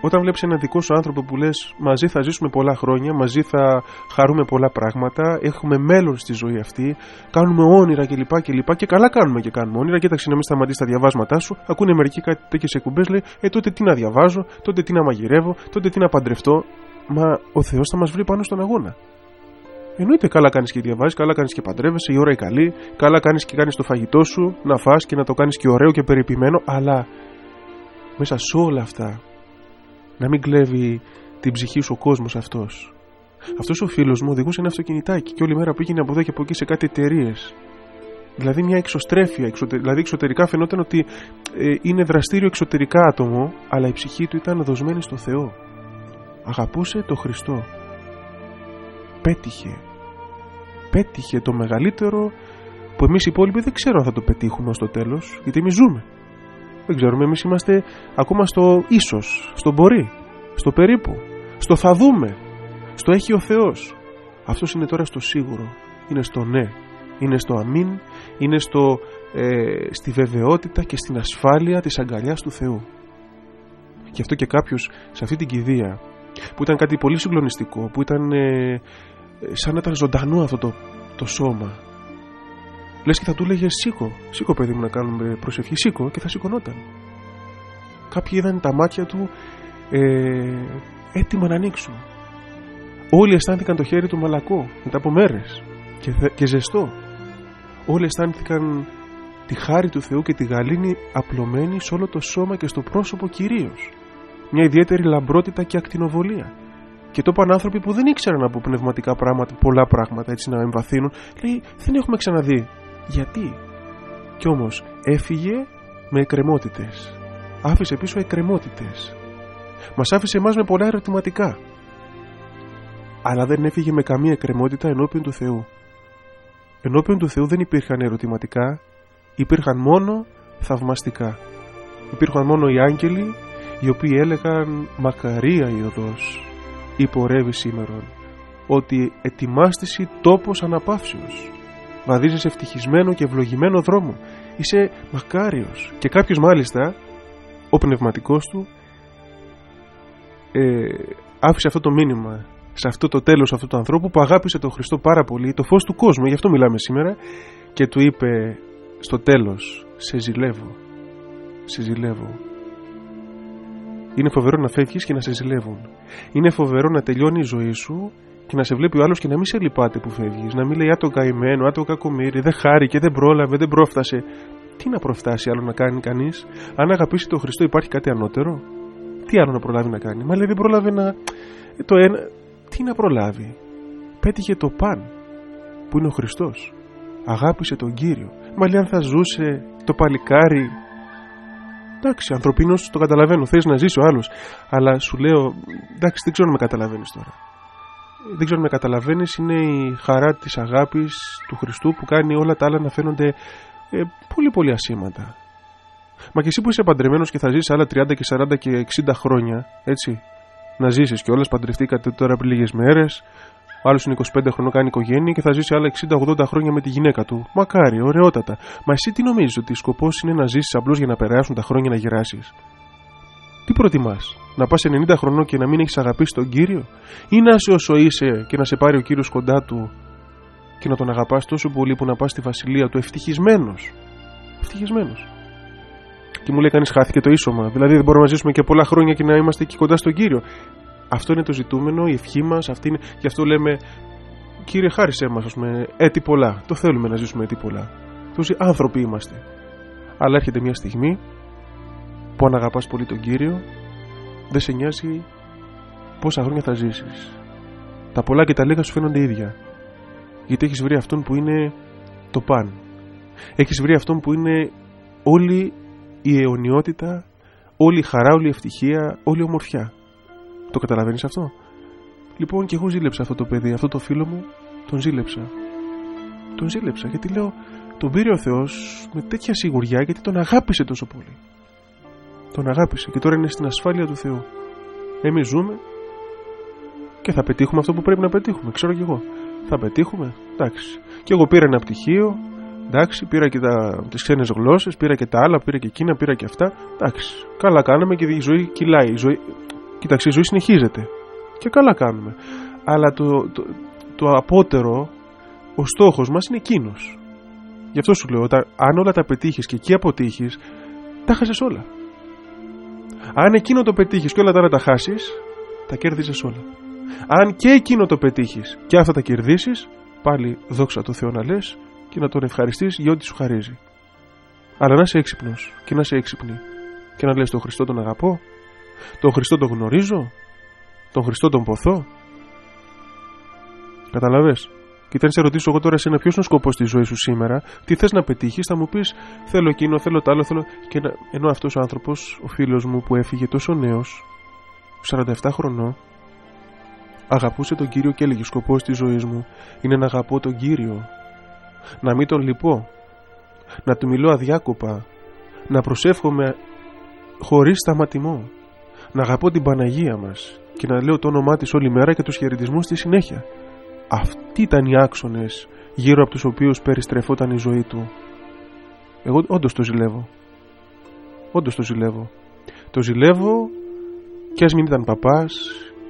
όταν βλέπεις έναν δικό σου άνθρωπο που λες μαζί θα ζήσουμε πολλά χρόνια, μαζί θα χαρούμε πολλά πράγματα, έχουμε μέλλον στη ζωή αυτή, κάνουμε όνειρα κλπ. Και, και, και καλά κάνουμε και κάνουμε όνειρα. Κοίταξε να μην σταματήσει τα διαβάσματά σου. Ακούνε μερικοί κάτι τέτοιες εκπομπές, λέει Ε, τότε τι να διαβάζω, τότε τι να μαγειρεύω, τότε τι να παντρευτώ. Μα ο Θεός θα μας βρει πάνω στον αγώνα. Εννοείται καλά κάνεις και διαβάζεις, καλά κάνεις και παντρεύεσαι, η ώρα η καλή, καλά κάνεις και κάνεις το φαγητό σου, να φας και να το κάνεις και ωραίο και περιποιημένο, αλλά μέσα σε όλα αυτά να μην κλέβει την ψυχή σου ο κόσμος αυτός. Αυτός ο φίλος μου οδηγούσε ένα αυτοκινητάκι και όλη μέρα πήγαινε από εδώ και από εκεί σε κάτι εταιρείες. Δηλαδή μια εξωστρέφεια. Δηλαδή εξωτερικά φαινόταν ότι ε, είναι δραστήριο εξωτερικά άτομο, αλλά η ψυχή του ήταν δοσμένη στο Θεό. Αγαπούσε το Χριστό. Πέτυχε. Πέτυχε το μεγαλύτερο που εμείς οι υπόλοιποι δεν ξέρω αν θα το πετύχουμε ως το τέλος, γιατί εμείς ζούμε. Δεν ξέρουμε, εμείς είμαστε ακόμα στο ίσως, στο μπορεί, στο περίπου, στο θα δούμε, στο έχει ο Θεός. Αυτός είναι τώρα στο σίγουρο, είναι στο ναι, είναι στο αμήν, είναι στο, ε, στη βεβαιότητα και στην ασφάλεια της αγκαλιάς του Θεού. Γι' αυτό και κάποιος σε αυτή την κηδεία που ήταν κάτι πολύ συγκλονιστικό, που ήταν ε, σαν να ήταν ζωντανό αυτό το, το σώμα. Λες και θα του έλεγε σήκω, σήκω παιδί μου να κάνουμε προσευχή, σήκω και θα σηκωνόταν. Κάποιοι είδαν τα μάτια του ε, έτοιμα να ανοίξουν. Όλοι αισθάνθηκαν το χέρι του μαλακό μετά από μέρες και, και ζεστό. Όλοι αισθάνθηκαν τη χάρη του Θεού και τη γαλήνη απλωμένη σε όλο το σώμα και στο πρόσωπο κυρίως. Μια ιδιαίτερη λαμπρότητα και ακτινοβολία. Και το είπαν άνθρωποι που δεν ήξεραν από πνευματικά πράγματα, πολλά πράγματα έτσι να εμβαθύνουν. Λέει, δεν έχουμε ξαναδεί. Γιατί; Κι όμως έφυγε με εκκρεμότητες. Άφησε πίσω εκκρεμότητες. Μας άφησε εμάς με πολλά ερωτηματικά. Αλλά δεν έφυγε με καμία εκκρεμότητα ενώπιον του Θεού. Ενώπιον του Θεού δεν υπήρχαν ερωτηματικά, υπήρχαν μόνο θαυμαστικά. Υπήρχαν μόνο οι άγγελοι οι οποίοι έλεγαν «Μακαρία η οδός, υπορεύει σήμερον, ότι ετοιμάστηση τόπος αναπαύσεως, βαδίζεις ευτυχισμένο και ευλογημένο δρόμο, είσαι μακάριος». Και κάποιος μάλιστα, ο πνευματικός του, ε, άφησε αυτό το μήνυμα σε αυτό το τέλος αυτού του ανθρώπου που αγάπησε τον Χριστό πάρα πολύ, το φως του κόσμου, γι' αυτό μιλάμε σήμερα, και του είπε στο τέλος «Σε ζηλεύω, σε ζηλεύω». Είναι φοβερό να φεύγεις και να σε ζηλεύουν. Είναι φοβερό να τελειώνει η ζωή σου και να σε βλέπει ο άλλος και να μην σε λυπάται που φεύγεις. Να μην λέει Α το καημένο, Α το κακομίρι, δεν χάρηκε, δεν πρόλαβε, δεν πρόφτασε. Τι να προφτάσει άλλο να κάνει κανείς, αν αγαπήσει τον Χριστό υπάρχει κάτι ανώτερο; Τι άλλο να προλάβει να κάνει; Μα λέει δεν πρόλαβε να. Ε, το ένα... Τι να προλάβει; Πέτυχε το παν που είναι ο Χριστός. Αγάπησε τον κύριο. Μα λέει αν θα ζούσε το παλικάρι. Εντάξει, ανθρωπίνος το καταλαβαίνω. Θες να ζήσει ο άλλος. Αλλά σου λέω, εντάξει, δεν ξέρω αν με καταλαβαίνεις τώρα. Δεν ξέρω αν με καταλαβαίνεις. Είναι η χαρά της αγάπης του Χριστού που κάνει όλα τα άλλα να φαίνονται ε, πολύ πολύ ασήματα. Μα και εσύ που είσαι παντρεμένος και θα ζήσει άλλα 30 και 40 και 60 χρόνια, έτσι. Να ζήσεις και όλε παντρευτήκατε τώρα πριν λίγες μέρες. Ο άλλος είναι 25 χρονών, κάνει οικογένεια και θα ζήσει άλλα 60-80 χρόνια με τη γυναίκα του. Μακάρι, ωραιότατα. Μα εσύ τι νομίζεις, ότι σκοπός είναι να ζήσεις απλώς για να περάσουν τα χρόνια να γεράσει. Τι προτιμάς, να πας 90 χρονών και να μην έχεις αγαπήσει τον κύριο, ή να είσαι όσο είσαι και να σε πάρει ο κύριος κοντά του και να τον αγαπάς τόσο πολύ που να πας στη βασιλεία του ευτυχισμένος; Ευτυχισμένος. Και μου λέει κανείς χάθηκε το ίσωμα. Δηλαδή δεν μπορούμε να ζήσουμε και πολλά χρόνια και να είμαστε εκεί κοντά στον κύριο. Αυτό είναι το ζητούμενο, η ευχή μας. Είναι... Γι' αυτό λέμε, κύριε, χάρισέ μας, ας πούμε, έτη πολλά. Το θέλουμε να ζήσουμε έτη πολλά. Τόσοι άνθρωποι είμαστε. Αλλά έρχεται μια στιγμή που αν αγαπάς πολύ τον κύριο, δεν σε νοιάζει πόσα χρόνια θα ζήσεις. Τα πολλά και τα λίγα σου φαίνονται ίδια. Γιατί έχεις βρει αυτόν που είναι το παν. Έχεις βρει αυτόν που είναι όλη η αιωνιότητα, όλη η χαρά, όλη η ευτυχία, όλη η ομορφιά. Το καταλαβαίνεις αυτό; Λοιπόν, και εγώ ζήλεψα αυτό το παιδί, αυτό το φίλο μου, τον ζήλεψα. Τον ζήλεψα γιατί λέω, τον πήρε ο Θεός με τέτοια σιγουριά γιατί τον αγάπησε τόσο πολύ. Τον αγάπησε και τώρα είναι στην ασφάλεια του Θεού. Εμείς ζούμε και θα πετύχουμε αυτό που πρέπει να πετύχουμε. Ξέρω κι εγώ. Θα πετύχουμε. Εντάξει. Και εγώ πήρα ένα πτυχίο. Εντάξει, πήρα και τις ξένες γλώσσες, πήρα και τα άλλα, πήρα και εκείνα, πήρα και αυτά. Εντάξει. Καλά κάναμε και η ζωή κυλάει. Η ζωή, Κοίταξε, η ζωή συνεχίζεται. Και καλά κάνουμε. Αλλά το, το, το απότερο, ο στόχος μας είναι εκείνος. Γι' αυτό σου λέω, αν όλα τα πετύχεις και εκεί αποτύχεις, τα χάσει όλα. Αν εκείνο το πετύχεις και όλα τα άλλα τα χάσεις, τα κέρδιζες όλα. Αν και εκείνο το πετύχεις και αυτά τα κερδίσεις, πάλι δόξα τω Θεώ να λες και να τον ευχαριστείς για ό,τι σου χαρίζει. Αλλά να είσαι έξυπνος και να είσαι έξυπνη και να λες τον Χριστό τον αγαπώ τον Χριστό τον γνωρίζω, τον Χριστό τον ποθώ. Καταλαβες; Και αν σε ρωτήσω εγώ τώρα εσένα ποιος είναι ο σκοπός της ζωής σου σήμερα, τι θες να πετύχεις, θα μου πεις Θέλω εκείνο, θέλω το άλλο, θέλω. Και να... ενώ αυτός ο άνθρωπος, ο φίλος μου που έφυγε τόσο νέος, 47 χρονών, αγαπούσε τον κύριο και έλεγε: Σκοπός της ζωής μου είναι να αγαπώ τον κύριο. Να μην τον λυπώ. Να του μιλώ αδιάκοπα. Να προσεύχομαι χωρίς σταματημό να αγαπώ την Παναγία μας και να λέω το όνομά της όλη μέρα και τους χαιρετισμούς στη συνέχεια. Αυτοί ήταν οι άξονες γύρω από τους οποίους περιστρεφόταν η ζωή του. Εγώ όντως το ζηλεύω. Όντως το ζηλεύω. Το ζηλεύω και ας μην ήταν παπάς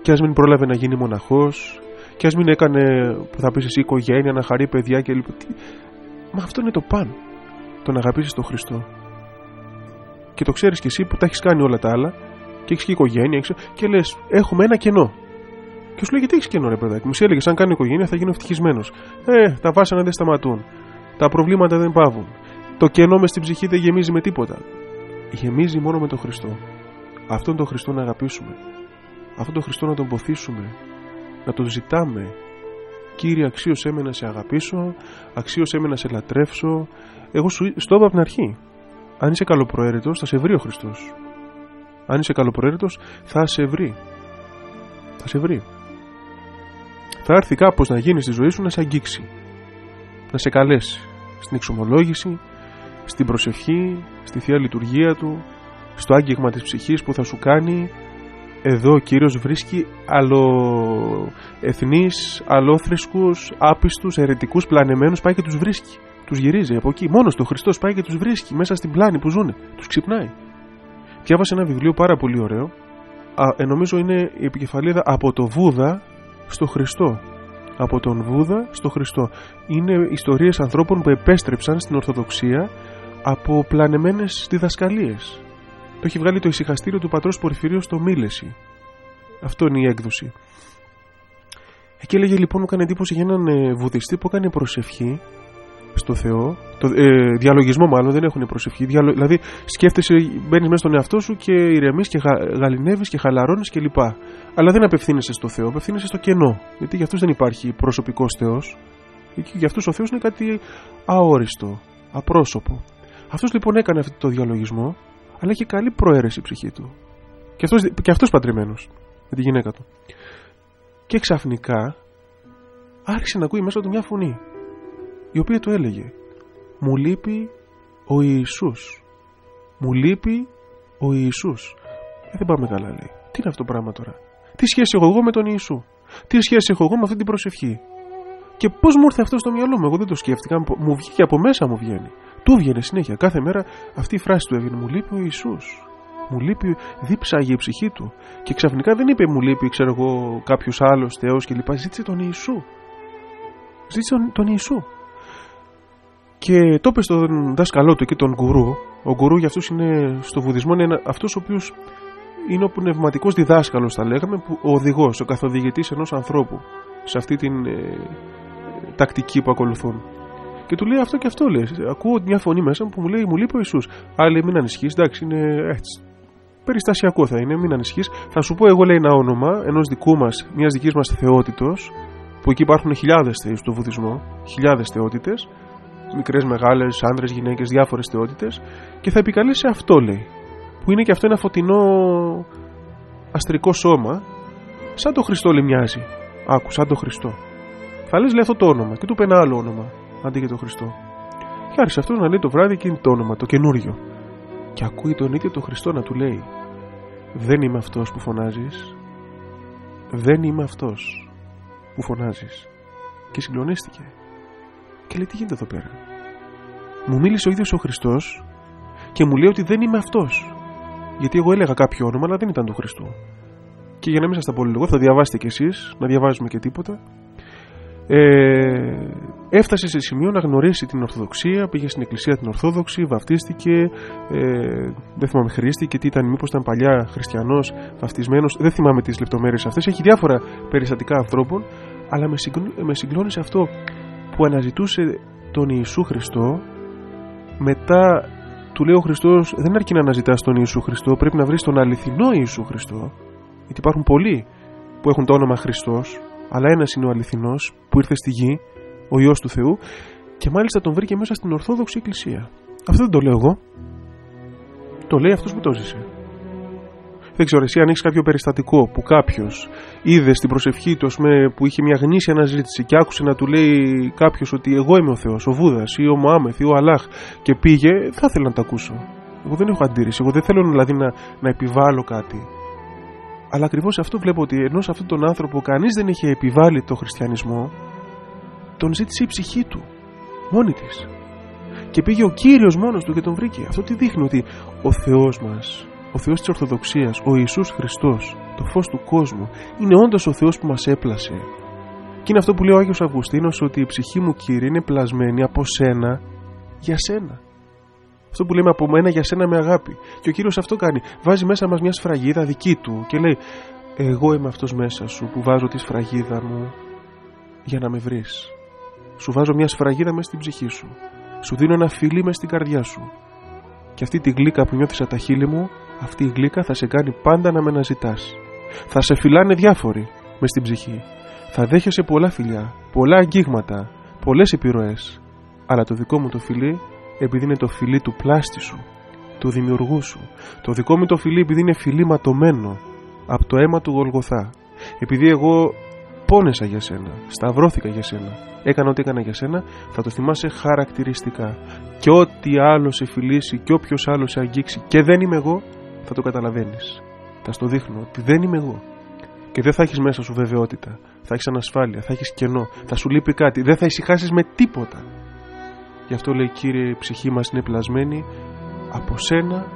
και ας μην πρόλαβε να γίνει μοναχός και ας μην έκανε που θα πεις εσύ οικογένεια, να χαρεί παιδιά και λοιπά. Μα αυτό είναι το παν. Το να αγαπήσεις τον Χριστό. Και το ξέρεις κι εσύ που τα έχεις κάνει όλα τα άλλα και έχεις και οικογένεια έχεις... και λες έχουμε ένα κενό. Και σου λέει γιατί έχεις κενό ρε παιδάκι μου. Σου έλεγες αν κάνω οικογένεια θα γίνω ευτυχισμένος. Ε, τα βάσανα δεν σταματούν. Τα προβλήματα δεν πάβουν. Το κενό μες στην ψυχή δεν γεμίζει με τίποτα. Γεμίζει μόνο με τον Χριστό. Αυτόν τον Χριστό να αγαπήσουμε. Αυτόν τον Χριστό να τον ποθήσουμε. Να τον ζητάμε. Κύριε, αξίωσέ με να σε αγαπήσω. Αξίωσέ με να σε λατρεύσω. Εγώ σου στο είπα από την αρχή. Αν είσαι καλοπροαίρετος, θα σε βρει ο Χριστός. Αν είσαι καλοπροαίρετος, θα σε βρει. Θα σε βρει. Θα έρθει κάπως να γίνεις στη ζωή σου να σε αγγίξει. Να σε καλέσει στην εξομολόγηση, στην προσευχή, στη Θεία Λειτουργία Του, στο άγγιγμα της ψυχής που θα σου κάνει εδώ ο Κύριος βρίσκει αλλοεθνείς, αλλόθρησκους, άπιστους, αιρετικούς, πλανεμένους πάει και τους βρίσκει. Τους γυρίζει από εκεί. Μόνος το Χριστός πάει και τους βρίσκει μέσα στην πλάνη που ζουν. Τους ξυπνάει. Διάβασε ένα βιβλίο πάρα πολύ ωραίο. Α, ε, νομίζω είναι η επικεφαλίδα από το Βούδα στο Χριστό από τον Βούδα στο Χριστό. Είναι ιστορίες ανθρώπων που επέστρεψαν στην Ορθοδοξία από πλανεμένες διδασκαλίες. Το έχει βγάλει το ησυχαστήριο του πατρός Πορφυρίου στο Μίλεση. Αυτό είναι η έκδοση. Εκεί έλεγε λοιπόν μου έκανε εντύπωση για έναν ε, βουδιστή που έκανε προσευχή στο Θεό, το, ε, διαλογισμό μάλλον, δεν έχουν προσευχή. Διαλο, δηλαδή σκέφτεσαι, μπαίνεις μέσα στον εαυτό σου και ηρεμείς και γα, γαλινεύεις και χαλαρώνεις κλπ. Αλλά δεν απευθύνεσαι στο Θεό, απευθύνεσαι στο κενό. Γιατί για αυτούς δεν υπάρχει προσωπικός Θεός. Για αυτούς ο Θεός είναι κάτι αόριστο, απρόσωπο. Αυτός λοιπόν έκανε αυτό το διαλογισμό, αλλά είχε καλή προαίρεση η ψυχή του. Και αυτός και αυτός παντρεμένος με τη γυναίκα του. Και ξαφνικά άρχισε να ακούει μέσα του μια φωνή η οποία του έλεγε «Μου λείπει ο Ιησούς». «Μου λείπει ο Ιησούς». Ε, δεν πάμε καλά λέει. Τι είναι αυτό το πράγμα τώρα; Τι σχέση έχω εγώ με τον Ιησού; Τι σχέση έχω εγώ με αυτή την προσευχή; Και πώς μου ήρθε αυτό στο μυαλό μου, εγώ δεν το σκέφτηκα. Μου βγήκε από μέσα μου βγαίνει. Του βγαίνει συνέχεια. Κάθε μέρα αυτή η φράση του έβγαινε. Μου λείπει ο Ιησούς. Μου λείπει, δίψαγε η ψυχή του. Και ξαφνικά δεν είπε μου λείπει, ξέρω εγώ, κάποιος άλλος Θεός κλπ. Ζήτησε τον Ιησού. Ζήτησε τον, τον Ιησού. Και το είπε στον δάσκαλό του εκεί, τον γκουρού. Ο γκουρού για αυτούς είναι στο βουδισμό είναι αυτό ο οποίο είναι ο πνευματικός διδάσκαλος, θα λέγαμε, που, ο οδηγός, ο καθοδηγητής ενός ανθρώπου σε αυτή την ε, τακτική που ακολουθούν. Και του λέει αυτό και αυτό λέει. Ακούω μια φωνή μέσα που μου λέει: Μου λείπει ο Ισού. Άλλη, μην ανησυχείς, εντάξει, είναι έτσι. Περιστασιακό θα είναι, μην ανησυχείς. Θα σου πω εγώ, λέει, ένα όνομα ενός δικού μας, μιας δικής μας θεότητος, που εκεί υπάρχουν χιλιάδες θεοί στο βουδισμό, χιλιάδες θεότητες, μικρές, μεγάλες, άνδρες, γυναίκες, διάφορες θεότητες, και θα επικαλέσει αυτό, λέει. Που είναι και αυτό ένα φωτεινό αστρικό σώμα, σαν το Χριστό λέει μοιάζει. Άκου, σαν το Χριστό. Θα λες, λέει αυτό το όνομα, και του πει ένα άλλο όνομα, αντί για το Χριστό. Και άρχισε αυτός να λέει το βράδυ εκείνη το όνομα, το καινούριο. Και ακούει τον ίδιο τον Χριστό να του λέει: Δεν είμαι αυτός που φωνάζεις. Δεν είμαι αυτός που φωνάζεις. Και συγκλονίστηκε. Και λέει τι γίνεται εδώ πέρα; Μου μίλησε ο ίδιος ο Χριστός και μου λέει ότι δεν είμαι αυτός. Γιατί εγώ έλεγα κάποιο όνομα αλλά δεν ήταν του Χριστού. Και για να μην σας τα πω λίγο, θα διαβάσετε κι εσείς, να διαβάζουμε και τίποτα. Ε, έφτασε σε σημείο να γνωρίσει την Ορθοδοξία, πήγε στην Εκκλησία την Ορθόδοξη, βαφτίστηκε, ε, δεν θυμάμαι χρήστηκε, τι ήταν, μήπως ήταν παλιά χριστιανός, βαφτισμένος, δεν θυμάμαι τις λεπτομέρειες αυτές, έχει διάφορα περιστατικά ανθρώπων, αλλά με, με συγκλώνησε αυτό που αναζητούσε τον Ιησού Χριστό μετά του λέει ο Χριστός δεν αρκεί να αναζητάς τον Ιησού Χριστό πρέπει να βρεις τον αληθινό Ιησού Χριστό γιατί υπάρχουν πολλοί που έχουν το όνομα Χριστός αλλά ένας είναι ο αληθινός που ήρθε στη γη ο Υιός του Θεού και μάλιστα τον βρήκε μέσα στην Ορθόδοξη Εκκλησία. Αυτό δεν το λέω εγώ. Το λέει αυτός που το ζήσε δεν ξέρω εσύ αν έχει κάποιο περιστατικό που κάποιος είδε στην προσευχή του που είχε μια γνήσια αναζήτηση και άκουσε να του λέει κάποιος ότι εγώ είμαι ο Θεός, ο Βούδας ή ο Μωάμεθ ή ο Αλάχ και πήγε, θα ήθελα να το ακούσω. Εγώ δεν έχω αντίρρηση. Εγώ δεν θέλω δηλαδή να, να επιβάλλω κάτι. Αλλά ακριβώς αυτό βλέπω ότι ενώ σε αυτόν τον άνθρωπο κανείς δεν είχε επιβάλει το χριστιανισμό, τον ζήτησε η ψυχή του, μόνη της. Και πήγε ο κύριος μόνος του και τον βρήκε. Αυτό τι δείχνει ότι ο Θεός μας ο Θεός της Ορθοδοξίας, ο Ιησούς Χριστός, το φως του κόσμου, είναι όντως ο Θεός που μας έπλασε. Και είναι αυτό που λέει ο Άγιος Αυγουστίνος ότι η ψυχή μου Κύριε είναι πλασμένη από σένα για σένα. Αυτό που λέμε από μένα για σένα με αγάπη. Και ο Κύριος αυτό κάνει. Βάζει μέσα μας μια σφραγίδα δική του και λέει εγώ είμαι αυτός μέσα σου που βάζω τη σφραγίδα μου για να με βρεις. Σου βάζω μια σφραγίδα μέσα στην ψυχή σου. Σου δίνω ένα φιλί μέσα στην καρδιά σου. Και αυτή τη γλύκα που νιώθεις από τα χείλη μου, αυτή η γλύκα θα σε κάνει πάντα να με αναζητάς. Θα σε φυλάνε διάφοροι μες στην ψυχή. Θα δέχεσαι πολλά φιλιά, πολλά αγγίγματα, πολλές επιρροές. Αλλά το δικό μου το φιλί, επειδή είναι το φιλί του πλάστη σου, του δημιουργού σου. Το δικό μου το φιλί επειδή είναι φιλί ματωμένο από το αίμα του Γολγοθά. Επειδή εγώ πόνεσα για σένα, σταυρώθηκα για σένα, έκανα ό,τι έκανα για σένα, θα το θυμάσαι χαρακτηριστικά. Και ό,τι άλλο σε φιλήσει και όποιος άλλος σε αγγίξει και δεν είμαι εγώ, θα το καταλαβαίνεις. Θα στο δείχνω ότι δεν είμαι εγώ. Και δεν θα έχεις μέσα σου βεβαιότητα. Θα έχεις ανασφάλεια, θα έχεις κενό, θα σου λείπει κάτι. Δεν θα ησυχάσεις με τίποτα. Γι' αυτό λέει κύριε, η ψυχή μας είναι πλασμένη από σένα,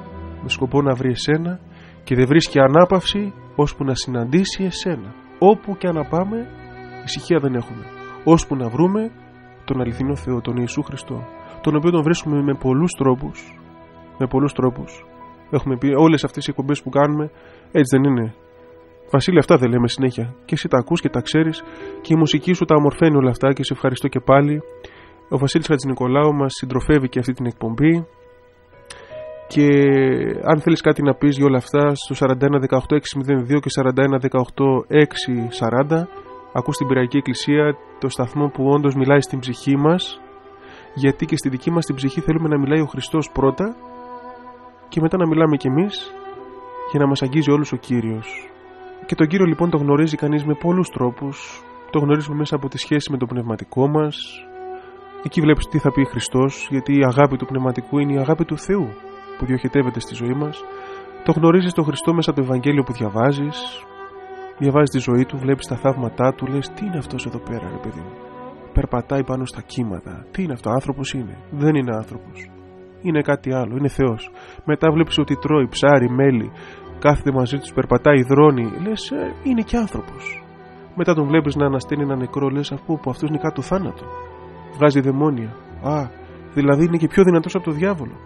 με σκοπό να βρει εσένα και δεν βρίσκει ανάπαυση ώσπου να συναντήσει εσένα. Όπου και να πάμε, ησυχία δεν έχουμε. Ώσπου να βρούμε τον αληθινό Θεό, τον Ιησού Χριστό, τον οποίο τον βρίσκουμε με πολλούς τρόπους. Με πολλούς τρόπους. Έχουμε πει όλες αυτές οι εκπομπές που κάνουμε, έτσι δεν είναι. Βασίλη, αυτά δεν λέμε συνέχεια. Και εσύ τα ακούς και τα ξέρεις και η μουσική σου τα ομορφαίνει όλα αυτά και σε ευχαριστώ και πάλι. Ο Βασίλης Χατζηνικολάου μας συντροφεύει και αυτή την εκπομπή και αν θέλεις κάτι να πεις για όλα αυτά στο 41 18 602 και 41 18 640 ακούς την Πυραϊκή Εκκλησία το σταθμό που όντως μιλάει στην ψυχή μας γιατί και στη δική μας την ψυχή θέλουμε να μιλάει ο Χριστός πρώτα και μετά να μιλάμε κι εμείς για να μας αγγίζει όλους ο Κύριος. Και τον Κύριο λοιπόν το γνωρίζει κανείς με πολλούς τρόπους. Το γνωρίζουμε μέσα από τη σχέση με το πνευματικό μας. Εκεί βλέπεις τι θα πει Χριστός γιατί η αγάπη του πνευματικού είναι η αγάπη του Θεού που διοχετεύεται στη ζωή μας. Το γνωρίζεις τον Χριστό μέσα από το Ευαγγέλιο που διαβάζεις. Διαβάζεις τη ζωή του, βλέπεις τα θαύματά του λες τι είναι αυτός εδώ πέρα ρε παιδί μου; Περπατάει πάνω στα κύματα. Τι είναι αυτό, άνθρωπος είναι; Δεν είναι άνθρωπος είναι κάτι άλλο, είναι Θεός. Μετά βλέπεις ότι τρώει ψάρι, μέλι κάθεται μαζί τους, περπατάει, δρώνει. Λες ε, είναι και άνθρωπος μετά τον βλέπεις να ανασταίνει ένα νεκρό λες αφού που αυτός είναι κάτω θάνατο βγάζει δαιμόνια. Α, δηλαδή είναι και πιο δυνατός από το διάβολο.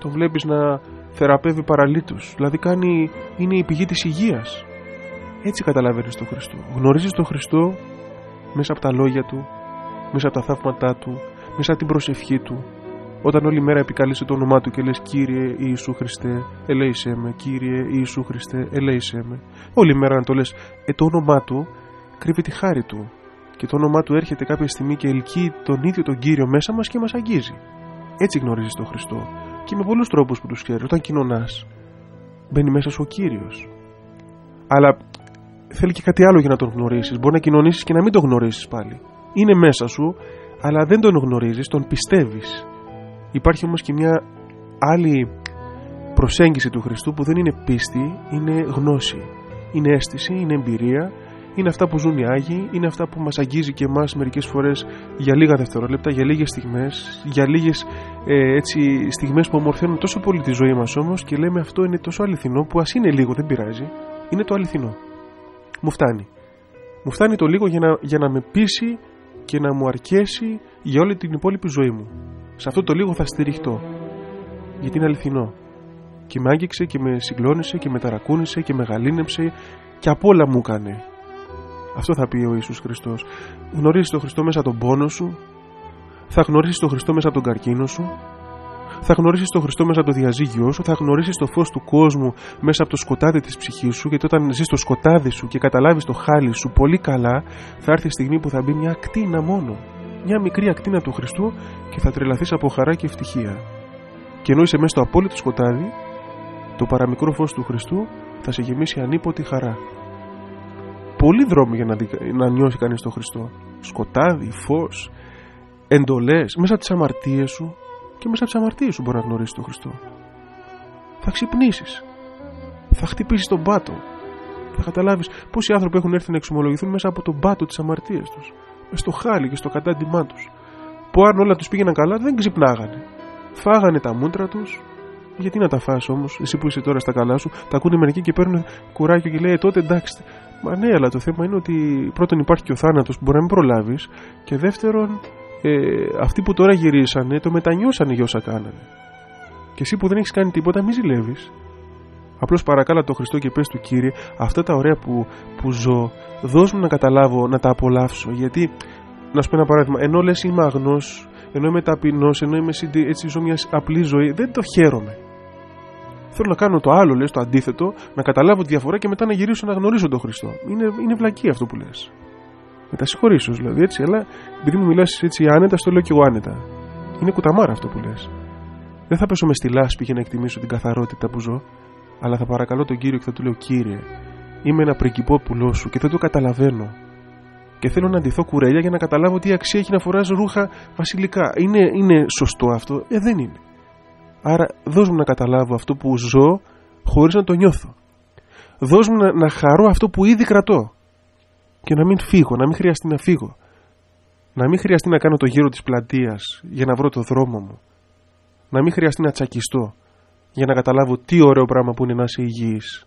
Τον βλέπεις να θεραπεύει παραλίτους δηλαδή κάνει, είναι η πηγή της υγείας. Έτσι καταλαβαίνεις τον Χριστό. Γνωρίζεις τον Χριστό μέσα από τα λόγια του μέσα από τα θαύματά του μέσα από την προσευχή του όταν όλη μέρα επικαλείσαι το όνομά του και λες Κύριε Ιησού Χριστέ ελέησέ με Κύριε Ιησού Χριστέ ελέησέ με όλη μέρα να το λες ε, το όνομά του κρύβει τη χάρη του και το όνομά του έρχεται κάποια στιγμή και ελκύει τον ίδιο τον Κύριο μέσα μας και μας αγγίζει έτσι γνωρίζεις τον Χριστό και με πολλούς τρόπους που τους ξέρει. Όταν κοινωνάς, μπαίνει μέσα σου ο κύριος. Αλλά θέλει και κάτι άλλο για να τον γνωρίσεις. Μπορεί να κοινωνήσεις και να μην τον γνωρίσεις πάλι. Είναι μέσα σου, αλλά δεν τον γνωρίζεις, τον πιστεύεις. Υπάρχει όμως και μια άλλη προσέγγιση του Χριστού που δεν είναι πίστη, είναι γνώση. Είναι αίσθηση, είναι εμπειρία είναι αυτά που ζουν οι Άγιοι, είναι αυτά που μας αγγίζει και εμάς μερικές φορές για λίγα δευτερόλεπτα, για λίγες στιγμές, για λίγες ε, έτσι, στιγμές που ομορφαίνουν τόσο πολύ τη ζωή μας όμως και λέμε αυτό είναι τόσο αληθινό που ας είναι λίγο, δεν πειράζει, είναι το αληθινό. Μου φτάνει. Μου φτάνει το λίγο για να, για να με πείσει και να μου αρκέσει για όλη την υπόλοιπη ζωή μου. Σε αυτό το λίγο θα στηριχτώ. Γιατί είναι αληθινό. Και με άγγιξε και με συγκλώνησε και με ταρακούνησε και με γαλήνεψε και απ' όλα μου έκανε. Αυτό θα πει ο Ιησούς Χριστός. Γνωρίζεις τον Χριστό μέσα από τον πόνο σου, θα γνωρίσεις τον Χριστό μέσα από τον καρκίνο σου, θα γνωρίσεις τον Χριστό μέσα από το διαζύγιο σου, θα γνωρίσεις το φως του κόσμου μέσα από το σκοτάδι της ψυχής σου, γιατί όταν ζεις στο σκοτάδι σου και καταλάβεις το χάλι σου πολύ καλά, θα έρθει η στιγμή που θα μπει μια ακτίνα μόνο. Μια μικρή ακτίνα του Χριστού και θα τρελαθείς από χαρά και ευτυχία. Και ενώ είσαι μέσα στο απόλυτο σκοτάδι, το παραμικρό φως του Χριστού θα σε γεμίσει ανίποτη χαρά πολλοί δρόμοι για να, να νιώσει κανείς τον Χριστό. Σκοτάδι, φως, εντολές, μέσα από τις αμαρτίες σου και μέσα από τις αμαρτίες σου μπορεί να γνωρίσει τον Χριστό. Θα ξυπνήσεις. Θα χτυπήσεις τον πάτο. Θα καταλάβεις πόσοι άνθρωποι έχουν έρθει να εξομολογηθούν μέσα από τον πάτο της αμαρτίας τους. Με στο χάλι και στο κατάντημά τους. Που αν όλα τους πήγαιναν καλά δεν ξυπνάγανε. Φάγανε τα μούτρα τους, Γιατί να τα φας όμως, εσύ που είσαι τώρα στα καλά σου, τα ακούνε μερικοί και παίρνουν κουράγιο και λέει «Ε, τότε εντάξει. Μα ναι, αλλά το θέμα είναι ότι πρώτον υπάρχει και ο θάνατος που μπορεί να μην προλάβεις και δεύτερον ε, αυτοί που τώρα γυρίσανε το μετανιώσανε για όσα κάνανε. Και εσύ που δεν έχεις κάνει τίποτα, μη ζηλεύεις. Απλώς παρακάλα το Χριστό και πες του κύριε, αυτά τα ωραία που, που ζω, δώσ' μου να καταλάβω, να τα απολαύσω. Γιατί, να σου πω ένα παράδειγμα, ενώ λες είμαι αγνός, ενώ είμαι ταπεινός, ενώ είμαι έτσι ζω μια απλή ζωή, δεν το χαίρομαι. Θέλω να κάνω το άλλο, λες, το αντίθετο, να καταλάβω τη διαφορά και μετά να γυρίσω να γνωρίσω τον Χριστό. Είναι, είναι βλακή αυτό που λες. Με τα συγχωρήσω δηλαδή έτσι, αλλά επειδή μου μιλάς έτσι άνετα, στο λέω και εγώ άνετα. Είναι κουταμάρα αυτό που λες. Δεν θα πέσω με στη λάσπη για να εκτιμήσω την καθαρότητα που ζω, αλλά θα παρακαλώ τον κύριο και θα του λέω: Κύριε, είμαι ένα πριγκυπόπουλό σου και δεν το καταλαβαίνω. Και θέλω να αντιθώ κουρέλια για να καταλάβω τι αξία έχει να φοράς ρούχα βασιλικά. Είναι, είναι σωστό αυτό, ε, δεν είναι. Άρα δώσ' μου να καταλάβω αυτό που ζω χωρίς να το νιώθω. Δώσ' μου να, να χαρώ αυτό που ήδη κρατώ. Και να μην φύγω, να μην χρειαστεί να φύγω. Να μην χρειαστεί να κάνω το γύρο της πλατείας για να βρω το δρόμο μου. Να μην χρειαστεί να τσακιστώ για να καταλάβω τι ωραίο πράγμα που είναι να είσαι υγιής.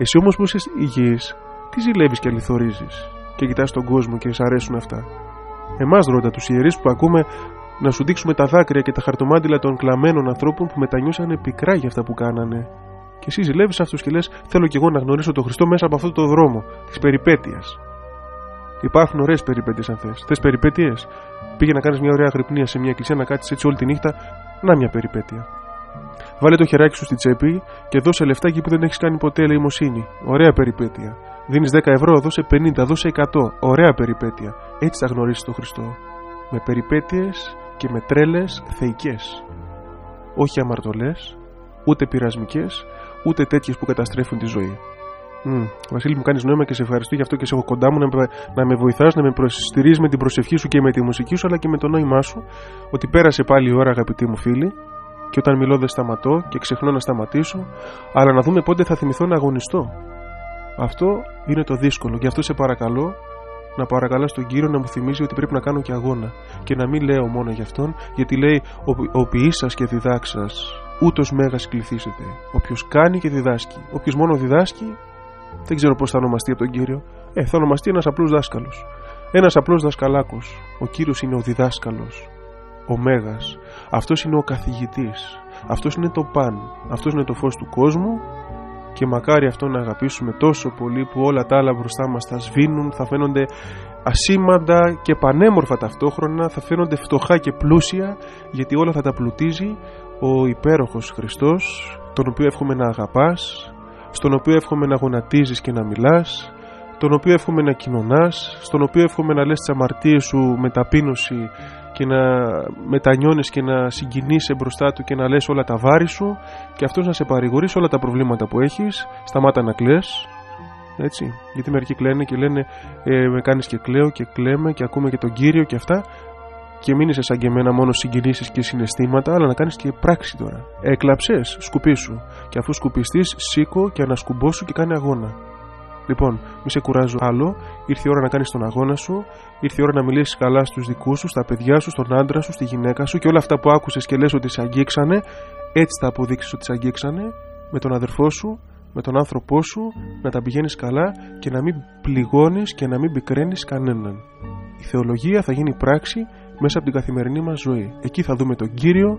Εσύ όμως που είσαι υγιής, τι ζηλεύεις και αληθορίζεις και κοιτάς τον κόσμο και σ' αρέσουν αυτά; Εμάς ρώτα τους ιερείς που ακούμε να σου δείξουμε τα δάκρυα και τα χαρτομάτιλα των κλαμμένων ανθρώπων που μετανιώσανε πικρά για αυτά που κάνανε. Και εσύ ζηλεύεις αυτούς και λες: Θέλω κι εγώ να γνωρίσω τον Χριστό μέσα από αυτό το δρόμο της περιπέτειας. Υπάρχουν ωραίες περιπέτειες αν θες. Θες περιπέτειες; Πήγε να κάνεις μια ωραία γρυπνία σε μια εκκλησία να κάτσεις έτσι όλη τη νύχτα. Να μια περιπέτεια. Βάλε το χεράκι σου στη τσέπη και δώσε λεφτά εκεί που δεν έχεις κάνει ποτέ ελεημοσύνη. Ωραία περιπέτεια. Δίνεις 10 ευρώ, δώσε 50, δώσε 100. Ωραία περιπέτεια. Έτσι θα γνωρίσεις τον Χριστό. Με περιπέτειες και με τρέλες θεϊκές. Όχι αμαρτωλές, ούτε πειρασμικές, ούτε τέτοιες που καταστρέφουν τη ζωή. Mm. Βασίλη, μου κάνεις νόημα και σε ευχαριστώ γι' αυτό και σε έχω κοντά μου να, με, να με βοηθάς, να με προστηρίζει με την προσευχή σου και με τη μουσική σου, αλλά και με το νόημά σου, ότι πέρασε πάλι η ώρα, αγαπητοί μου φίλοι, και όταν μιλώ δεν σταματώ και ξεχνώ να σταματήσω, αλλά να δούμε πότε θα θυμηθώ να αγωνιστώ. Αυτό είναι το δύσκολο, γι' αυτό σε παρακαλώ να παρακαλώ τον Κύριο να μου θυμίζει ότι πρέπει να κάνω και αγώνα και να μην λέω μόνο για αυτόν, γιατί λέει ο, ο ποιής και διδάξας, ούτως μέγας κληθήσετε. Όποιος κάνει και διδάσκει. Όποιος μόνο διδάσκει, δεν ξέρω πώς θα ονομαστεί από τον Κύριο. Ε, θα ονομαστεί ένας απλός δάσκαλος. Ένας απλός δασκαλάκος. Ο Κύριος είναι ο διδάσκαλος. Ο Μέγας. Αυτός είναι ο καθηγητής. Αυτός είναι το παν. Αυτός είναι το φως του κόσμου και μακάρι αυτό να αγαπήσουμε τόσο πολύ που όλα τα άλλα μπροστά μας θα σβήνουν, θα φαίνονται ασήμαντα και πανέμορφα ταυτόχρονα, θα φαίνονται φτωχά και πλούσια γιατί όλα θα τα πλουτίζει ο υπέροχος Χριστός, τον οποίο εύχομαι να αγαπάς, στον οποίο εύχομαι να γονατίζεις και να μιλάς, τον οποίο εύχομαι να κοινωνάς, στον οποίο εύχομαι να λες τις αμαρτίες σου με ταπείνωση και να μετανιώνεις και να συγκινείσαι μπροστά του και να λες όλα τα βάρη σου και αυτός να σε παρηγορήσει όλα τα προβλήματα που έχεις. Σταμάτα να κλαις έτσι, γιατί μερικοί κλαίνε και λένε ε, με κάνεις και κλαίω και κλαίμε και ακούμε και τον Κύριο και αυτά και μην είσαι σαν και εμένα μόνο συγκινήσεις και συναισθήματα αλλά να κάνεις και πράξη τώρα. Έκλαψες, σκουπίσου. Και αφού σκουπιστείς σήκω και ανασκουμπώσου και κάνει αγώνα Λοιπόν, μη σε κουράζω άλλο. Ήρθε η ώρα να κάνεις τον αγώνα σου. Ήρθε η ώρα να μιλήσεις καλά στους δικούς σου, στα παιδιά σου, στον άντρα σου, στη γυναίκα σου και όλα αυτά που άκουσες και λες ότι σε αγγίξανε, έτσι θα αποδείξεις ότι σε αγγίξανε με τον αδερφό σου, με τον άνθρωπό σου, να τα πηγαίνεις καλά και να μην πληγώνεις και να μην πικραίνεις κανέναν. Η θεολογία θα γίνει πράξη μέσα από την καθημερινή μας ζωή. Εκεί θα δούμε τον κύριο,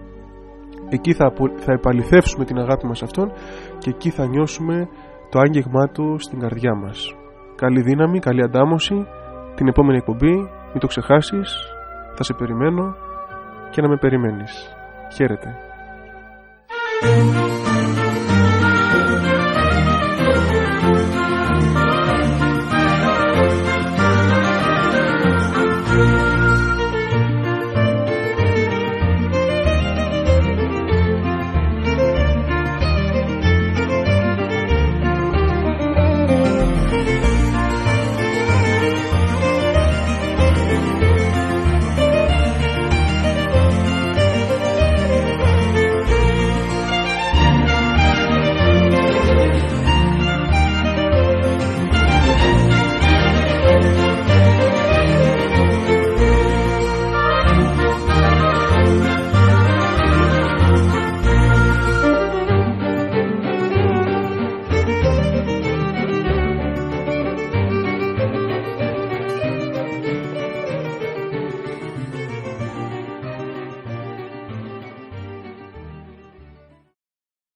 εκεί θα, θα επαληθεύσουμε την αγάπη μας αυτόν και εκεί θα νιώσουμε το άγγιγμά του στην καρδιά μας. Καλή δύναμη, καλή αντάμωση, την επόμενη εκπομπή, μην το ξεχάσεις, θα σε περιμένω και να με περιμένεις. Χαίρετε.